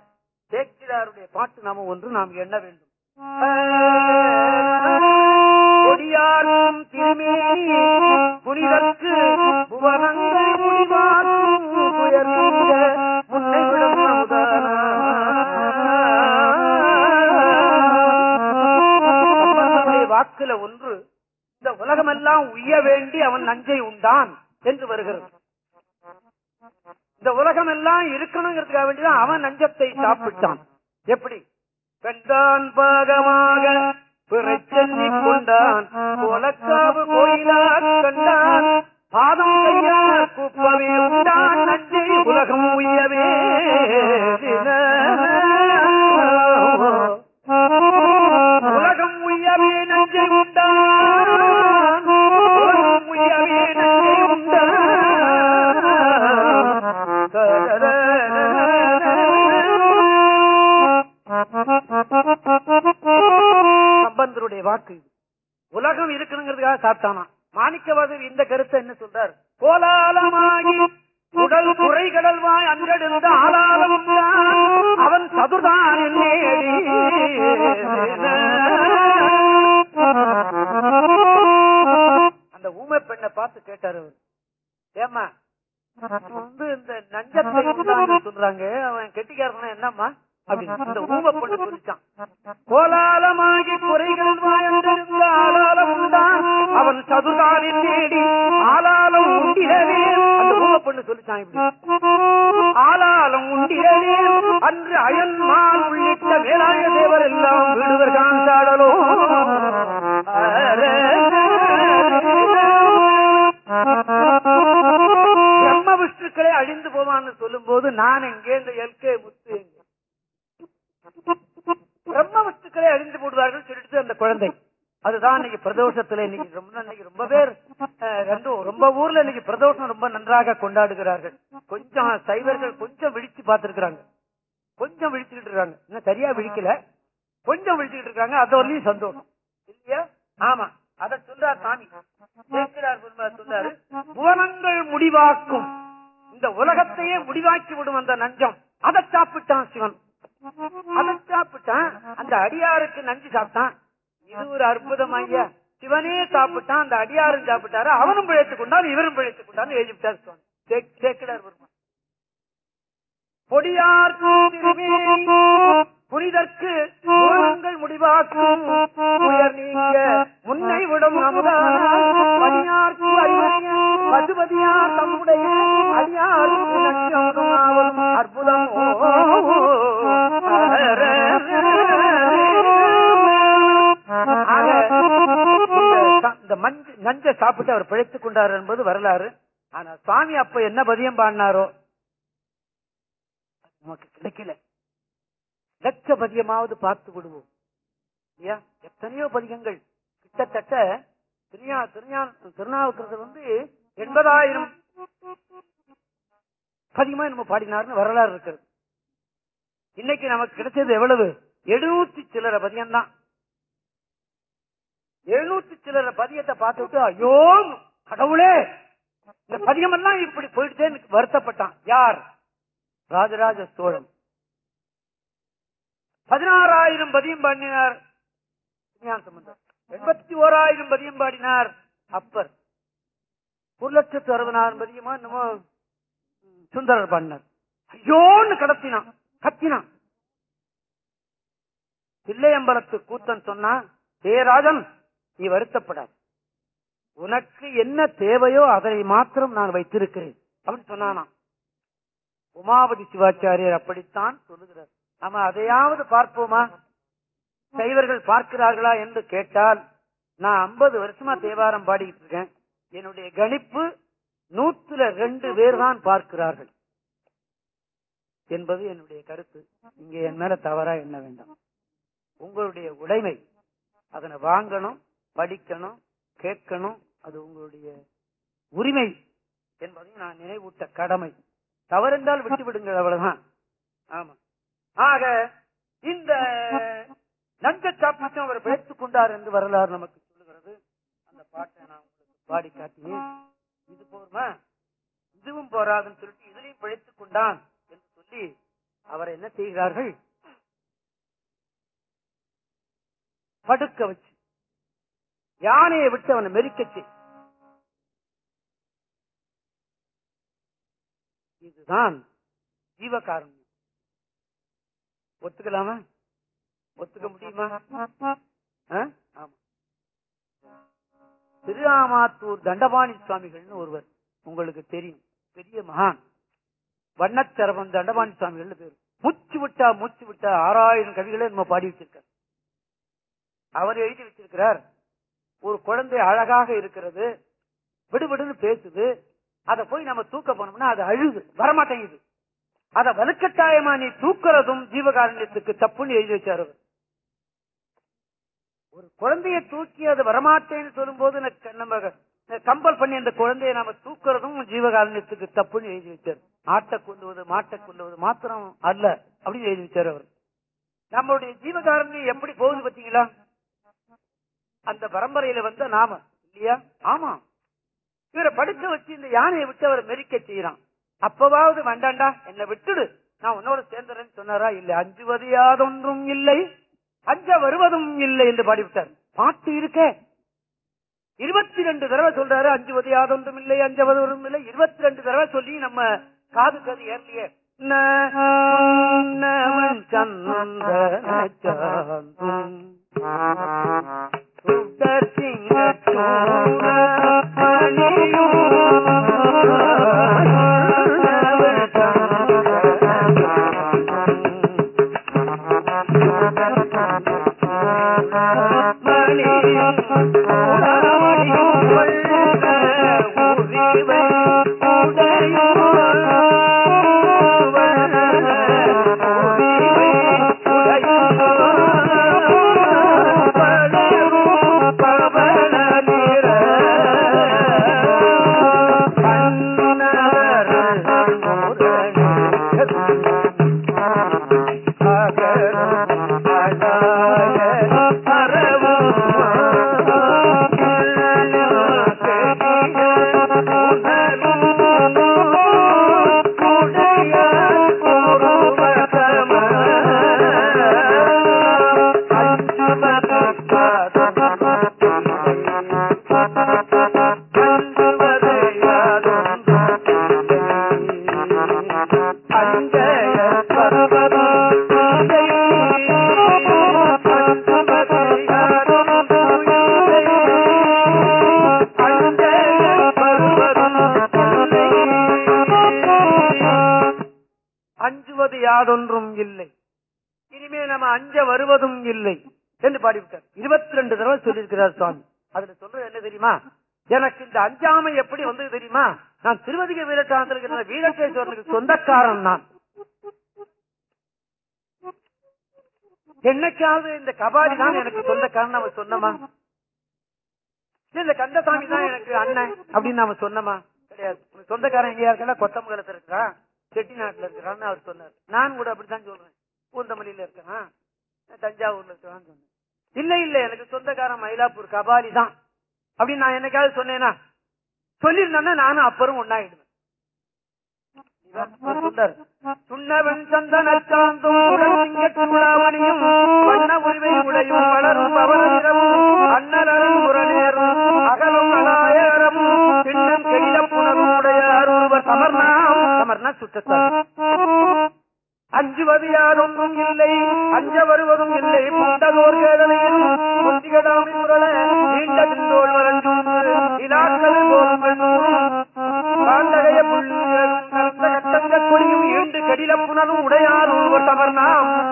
சேக்கிராருடைய பாட்டு நாம ஒன்று நாம் எண்ண வேண்டும். கொடியாரும் திருமேனி புனிதற்கு புவனங்கள் முடிவாக்கும் உயர்ந்த வாக்குல ஒன்று இந்த உலகமெல்லாம் உய்ய வேண்டி அவன் நஞ்சை உண்டான் என்று வருகிறது. இந்த உலகம் எல்லாம் இருக்கணுங்கிறதுக்காக வேண்டிதான் அவன் நஞ்சத்தை சாப்பிட்டான். எப்படி? கண்டான் பாகமாக பிறச்சென்னி கொண்டான் கோலக்காவு கோயிலா கண்டான். பாதம் கையால் குப்பவே உண்டான். நஞ்சை உலகம் உய்யவே அவருடைய வாக்கு. உலகம் இருக்கணுங்கிறதுக்காக சாப்பிட்டானா? மாணிக்கவாதர் இந்த கருத்தை என்ன சொல்றார்? கோலாலமாகி உடல் குறை கடல்வாய் அன்றெடுந்த ஆளாலும் அவன் சதுதான் அந்த ஊமை பெண்ணை பார்த்து கேட்டாரு அவர். ஏமா வந்து இந்த நஞ்சத்தை சொல்றாங்க. அவன் கெட்டிக்காரன் என்னம்மா? அப்படின்னு அந்த ஊமை பொண்ணு சொல்லிச்சான் கோலாலமாகி குறைகள் வாயந்திருந்த ஆளாலம் உண்டான் அவன் சதுர்காலில் தேடி ஆளாலம் உண்டிடவே அந்த ஊமை பொண்ணு சொல்லிச்சான் இப்படி. ஆளாலம் உண்டிடவே அன்று அயன்மால் உள்ளிட்ட வேலாய தேவர் எல்லாம் வீடுவர் காந்தாடலோ பிரம்ம விஷ்ணுக்களே அழிந்து போவான்னு சொல்லும் போது நான் எங்கே இந்த எல்கே முத்து எங்கே? பிரம்ம வஸ்துக்களை அழிந்து போடுவார்கள் சொல்லிட்டு அந்த குழந்தை. அதுதான் இன்னைக்கு பிரதோஷத்துல இன்னைக்கு ரொம்ப இன்னைக்கு ரொம்ப பேர் அஹ், ரெண்டும் ரொம்ப ஊர்ல இன்னைக்கு பிரதோஷம் ரொம்ப நன்றாக கொண்டாடுகிறார்கள். கொஞ்சம் சைவர்கள் கொஞ்சம் விழிச்சு பார்த்திருக்கிறாங்க. கொஞ்சம் விழிச்சுக்கிட்டு இருக்காங்க. இன்னும் சரியா விழிக்கல. கொஞ்சம் விழிச்சுக்கிட்டு இருக்காங்க. அது வரலையும் சந்தோஷம் இல்லையா? ஆமா. அத சொல்றார் சாமி. சொல்றாரு புவனங்கள் முடிவாக்கும். இந்த உலகத்தையே முடிவாக்கி விடும் அந்த நஞ்சம். அதை சாப்பிட்டான் சிவன். அந்த அடியாருக்கு நஞ்சு சாப்பிட்டான். இது ஒரு அற்புதம் ஐயா. சிவனே சாப்பிட்டான். அந்த அடியாரும் சாப்பிட்டாரு. அவனும் பிழைத்துக் கொண்டான் இவரும் பிழைத்துக் கொண்டான் எழுதி விட்டார் பெருமான். பொடியார் திருமேனி புரிதற்கு உங்கள் முடிவாக்கும் உயர் நீங்க முன்னை விடும் அமுதார்க்கு அறிவு மதுபதியா தம்முடைய அற்புதம். இந்த மஞ்ச நஞ்ச சாப்பிட்டு அவர் பிழைத்துக் கொண்டார் என்பது வரலாறு. ஆனா சுவாமி அப்ப என்ன பதியம் பாடினாரோ? நமக்கு கிடைக்கல. லட்ச பதியமாவது பார்த்து விடுவோம். இல்லையா? எத்தனையோ பதிகங்கள். கிட்டத்தட்ட திருஞா திருஞா திருநாவுக்கரசர் வந்து எண்பதாயிரம். அதிகமா நம்ம பாடினார்னு வரலாறு இருக்கிறது இன்னைக்கு நமக்கு கிடைச்சது எவ்வளவு? எழுநூத்தி சில்லற பதியம் தான். எழுநூத்தி சில்லற பதியத்தை பார்த்துட்டு ஐயோ கடவுளே! இந்த பதியம் எல்லாம் இப்படி போயிடுச்சேன்னு வருத்தப்பட்டான். யார்? ராஜராஜ சோழன். பதினாறாயிரம் பதியம் பாடினார். எண்பத்தி ஓராயிரம் பதியம் பாடினார் அப்பர். ஒரு லட்சத்து அறுபதாயிரம் பதியமா என்னமோ சுந்தரர் பாடினார். ஐயோன்னு கடத்தினான் கத்தினான். பிள்ளையம்பலத்து கூத்தன் சொன்னா ஏ ராஜன் நீ வருத்தப்படாது. உனக்கு என்ன தேவையோ அதை மாத்திரம் நான் வைத்திருக்கிறேன். அப்படின்னு சொன்னானாம். உமாபதி சிவாச்சாரியர் அப்படித்தான் சொல்லுகிறார். நாம அதையாவது பார்ப்போமா? சைவர்கள் பார்க்கிறார்களா என்று கேட்டால் நான் ஐம்பது வருஷமா தேவாரம் பாடிட்டு இருக்கேன். என்னுடைய கணிப்பு நூத்துல ரெண்டு பேர் தான் பார்க்கிறார்கள் என்பது என்னுடைய கருத்து. இங்க என் மேல தவறா என்ன வேண்டாம். உங்களுடைய உடைமை அதனை வாங்கணும் படிக்கணும் கேட்கணும் அது உங்களுடைய உரிமை என்பதையும் நான் நினைவூட்ட கடமை. தவறென்றால் விட்டு விடுங்கள் அவ்வளவுதான். ஆமா. ஆக இந்த நஞ்ச சாப்பிட்டும் அவர் பிழைத்துக் கொண்டார் என்று வரலாறு நமக்கு சொல்லுகிறது. அந்த பாட்டை நான் பாடி காட்டினேன் இது போருமா இதுவும் போராதுன்னு சொல்லிட்டு இதுலயும் பிழைத்துக் கொண்டான் என்று சொல்லி அவரை என்ன செய்கிறார்கள்? படுக்க வச்சு யானையை விட்டு அவனை மெரிக்கச்சு இதுதான் ஜீவகாருண்யம். ஒத்துக்கலாமா? ஒத்துக்க முடியுமா? ஆமா. திருராமாத்தூர் தண்டபாணி சுவாமிகள்னு ஒருவர் உங்களுக்கு தெரியும். பெரிய மகான். வண்ணச்சரவன் தண்டபாணி சுவாமிகள் பேர். மூச்சு விட்டா மூச்சு விட்டா ஆறாயிரம் கவிகளை நம்ம பாடி வச்சிருக்கார். அவர் எழுதி வச்சிருக்கிறார். ஒரு குழந்தை அழகாக இருக்கிறது. விடுவிடுன்னு பேசுது. அதை போய் நம்ம தூக்க போனோம்னா அது அழுது. வரமாட்டேங்குது. அதை வலுக்கட்டாயமா நீ தூக்குறதும் ஜீவகாரண்யத்துக்கு தப்புன்னு எழுதி வச்சாரு அவர். ஒரு குழந்தைய தூக்கி அது வரமாட்டேன்னு சொல்லும்போது போது நம்ம கம்பல் பண்ணி அந்த குழந்தைய நாம தூக்குறதும் ஜீவகாரணத்துக்கு தப்புன்னு எழுதி வச்சார். ஆட்டை கொள்வது மாட்டை கொள்வது மாத்திரம் அல்ல அப்படின்னு எழுதி வச்சார் அவர். நம்மளுடைய ஜீவகாரண்யம் எப்படி போகுது பாத்தீங்களா அந்த பரம்பரையில வந்த நாம இல்லையா? ஆமா. இவரை படுக்க வச்சு இந்த யானையை விட்டு அவர் மெரிக்க செய்யறான். அப்பவாவது வேண்டாண்டா என்னை விட்டுடு. நான் உன்னோட சேர்ந்துறேன்னு சொன்னாரா? இல்ல. அஞ்சுவது யாதொன்றும் இல்லை. அஞ்ச வருவதும் இல்லை என்று பாடிவிட்டார். பாட்டு இருக்க. இருபத்தி ரெண்டு தடவை சொல்றாரு அஞ்சுவது யாதொன்றும் இல்லை அஞ்ச வருவதும் இல்லை. இருபத்தி ரெண்டு தடவை சொல்லி நம்ம காது கது ஏறலையே. சந்தர் சந்திர சுடர் சிங்கச்சூட பவன யாதொன்றும் இல்லை. இனிமே நம்ம அஞ்ச வருவதும் இல்லை என்று பாடிவிட்டார். இருபத்தி ரெண்டு தடவை சொல்லியிருக்கிறார் சுவாமி. அதுல சொல்றது என்ன தெரியுமா? எனக்கு இந்த அஞ்சாமை எப்படி வந்தது தெரியுமா? நான் திருவதிக வீரட்டானத்தில் வீரகேஸ்வரனுக்கு சொந்தக்காரன் நான். என்னைக்காவது இந்த கபாடி தான் எனக்கு சொந்தக்காரன் அவன் சொன்னமா? இல்ல, இந்த கந்தசாமி தான் எனக்கு அண்ணன் அப்படின்னு நாம சொன்னமா? கிடையாது. சொந்தக்காரன் எங்கேயா இருக்கா? கொத்தமங்கலத்துல இருக்கிறான் செட்டி நாட்டுல இருக்கிறான்னு அவர் சொன்னார். நான் கூட அப்படித்தான் சொல்றேன். பூந்தமல்லியில இருக்கிறான் தஞ்சாவூர்ல இருக்கிறான்னு சொன்னேன். இல்ல இல்ல எனக்கு சொந்தக்காரன் மயிலாப்பூர் கபாலி தான். அப்படின்னு நான் என்னைக்காவது சொன்னேனா? சொல்லியிருந்தேன்னா நானும் அப்புறம் ஒன்னாயிடுவேன் இவர் சுண்ணவன் சந்தன வண்ண உரிமை உடையும் வளரும் பவனமும் அண்ணலரும் புறநேரும் அகலும் அலாய சமர்ணாம் சமர்ணா சுற்றத்தார் அஞ்சுவது யாரொன்றும் இல்லை அஞ்ச வருவதும் இல்லை. புண்டதோர் கேடலையும் புத்திகடாமி முரள நீண்ட பிந்தோள் வரஞ்சும் இலாக்கள் கட்டங்க கொடியும் ஈண்டு கடில உடையார்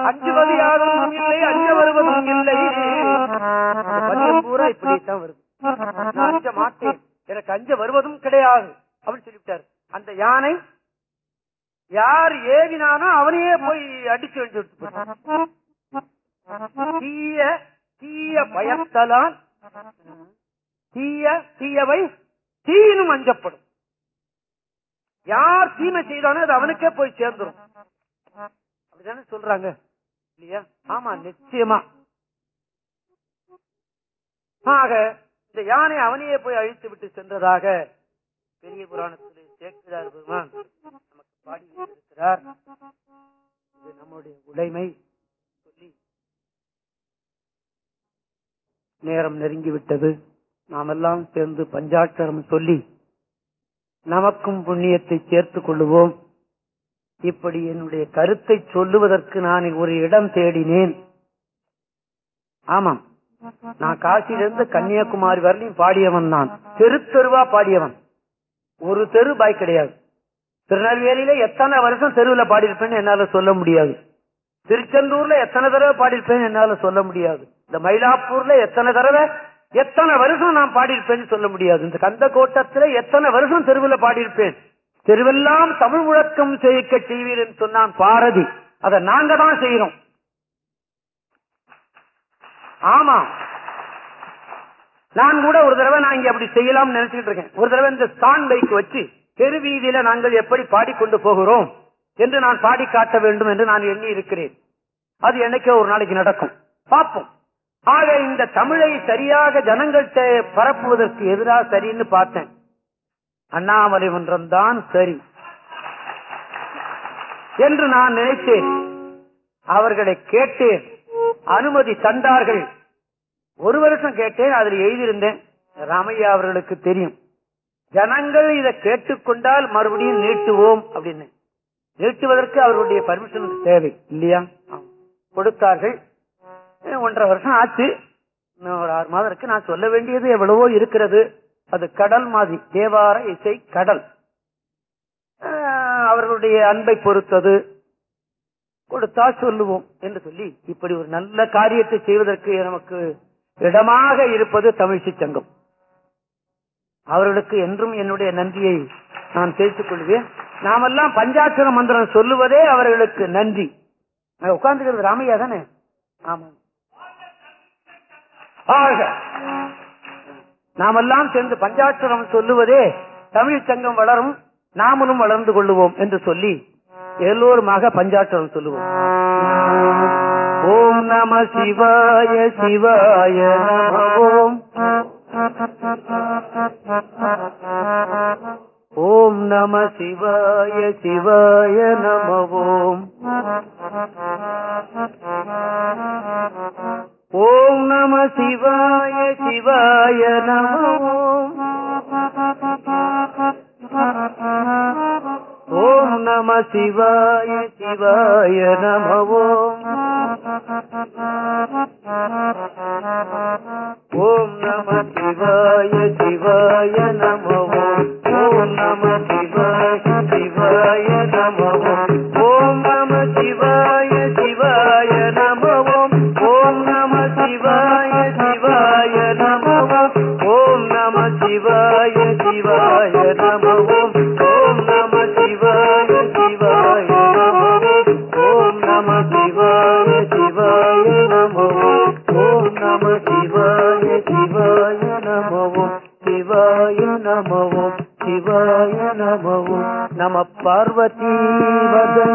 அஞ்சுவது யாரொன்றும் இல்லை அஞ்ச வருவதும் இல்லை. பதியம் பூரா இப்படித்தான் வருது. நான் அஞ்ச மாட்டேன். எனக்கு அஞ்ச வருவதும் கிடையாது. அப்படின்னு சொல்லிவிட்டார். அந்த யானை யார் ஏவினானோ அவனையே போய் அடிச்சு வந்து தீய தீய பயத்தலால் தீய தீயவை தீனும் அஞ்சப்படும். யார் தீமை செய்தானோ அது அவனுக்கே போய் சேர்ந்துடும் அப்படிதானே சொல்றாங்க. இல்லையா? ஆமா நிச்சயமா. ஆக இந்த யானை அவனையே போய் அழித்து விட்டு சென்றதாக பெரிய புராணத்திலே சேர்க்கிறார் பெருமான் நமக்கு பாடி இருக்கிறார் இது நம்முடைய உடைமை சொல்லி நேரம் நெருங்கிவிட்டது. நாமெல்லாம் சேர்ந்து பஞ்சாட்சரம் சொல்லி நமக்கும் புண்ணியத்தை சேர்த்துக் கொள்ளுவோம். இப்படி என்னுடைய கருத்தை சொல்லுவதற்கு நான் ஒரு இடம் தேடினேன். ஆமாம். நான் காசியிலிருந்து கன்னியாகுமரி வரலையும் பாடியவன் நான். தெரு தெருவா பாடியவன். ஒரு தெரு பாய் கிடையாது. திருநெல்வேலியில எத்தனை வருஷம் தெருவில் பாடியிருப்பேன்னு என்னால சொல்ல முடியாது. திருச்செந்தூர்ல எத்தனை தடவை பாடியிருப்பேன்னு என்னால சொல்ல முடியாது. இந்த மயிலாப்பூர்ல எத்தனை தடவை எத்தனை வருஷம் நான் பாடியிருப்பேன்னு சொல்ல முடியாது. இந்த கந்த கோட்டத்துல எத்தனை வருஷம் தெருவில் பாடியிருப்பேன்? தெருவெல்லாம் தமிழ் முழக்கம் செய்ய செய்வீர் என்று சொன்னான் பாரதி. அதை நாங்க தான் செய்யறோம் ஆமா. நான் கூட ஒரு தடவை நான் இங்க அப்படி செய்யலாம்னு நினைச்சிட்டு இருக்கேன். ஒரு தடவை இந்த ஸ்டான் பைக் வச்சு தெரு வீதியில நாங்கள் எப்படி பாடிக்கொண்டு போகிறோம் என்று நான் பாடி காட்ட வேண்டும் என்று நான் எண்ணி இருக்கிறேன். அது என்னைக்கோ ஒரு நாளைக்கு நடக்கும். பார்ப்போம். ஆக இந்த தமிழை சரியாக ஜனங்கள்கிட்ட பரப்புவதற்கு எதிராக சரின்னு பார்த்தேன். அண்ணாமலை மன்றம் தான் சரி என்று நான் நினைத்தேன். அவர்களை கேட்டேன். அனுமதி தந்தார்கள். ஒரு வருஷம் கேட்டேன் அதில் எழுதியிருந்தேன். ராமையா அவர்களுக்கு தெரியும். ஜனங்கள் இதை கேட்டுக்கொண்டால் மறுபடியும் நீட்டுவோம் அப்படின்னு. நீட்டுவதற்கு அவர்களுடைய பர்மிஷன் தேவை இல்லையா? கொடுத்தார்கள். ஒன்றரை வருஷம் ஆச்சு. ஒரு ஆறு மாதம் இருக்கு. நான் சொல்ல வேண்டியது எவ்வளவோ இருக்கிறது. அது கடல் மாதிரி. தேவார இசை கடல். அவர்களுடைய அன்பை பொறுத்தது. கொடுத்தா சொல்லுவோம் என்று சொல்லி இப்படி ஒரு நல்ல காரியத்தை செய்வதற்கு நமக்கு இடமாக இருப்பது தமிழ்ச்சி சங்கம் அவர்களுக்கு என்றும் என்னுடைய நன்றியை நான் தெரிவித்துக் கொள்வேன் நாமெல்லாம் பஞ்சாட்சர மந்திரம் சொல்லுவதே அவர்களுக்கு நன்றி. உட்கார்ந்துக்கிறது ராமையா தானே? ஆமா. நாமெல்லாம் சேர்ந்து பஞ்சாட்சரம் சொல்லுவதே தமிழ் சங்கம் வளரும் நாமளும் வளர்ந்து கொள்ளுவோம் என்று சொல்லி எல்லோருமாக பஞ்சாட்சரம் சொல்லுவோம். ஓம் நம சிவாய சிவாய நம ஓம் ஓம் நம சிவாய சிவாய நமவோம் ஓம் நம சிவாய சிவாய நம ஓம் ஓம் நம சிவாய சிவாய நம ஓம் ஓம் நம சிவாய சிவாய நம ஓம் ஓம் நம நமவும் சிவாய நமவும் நம பார்வதி வதே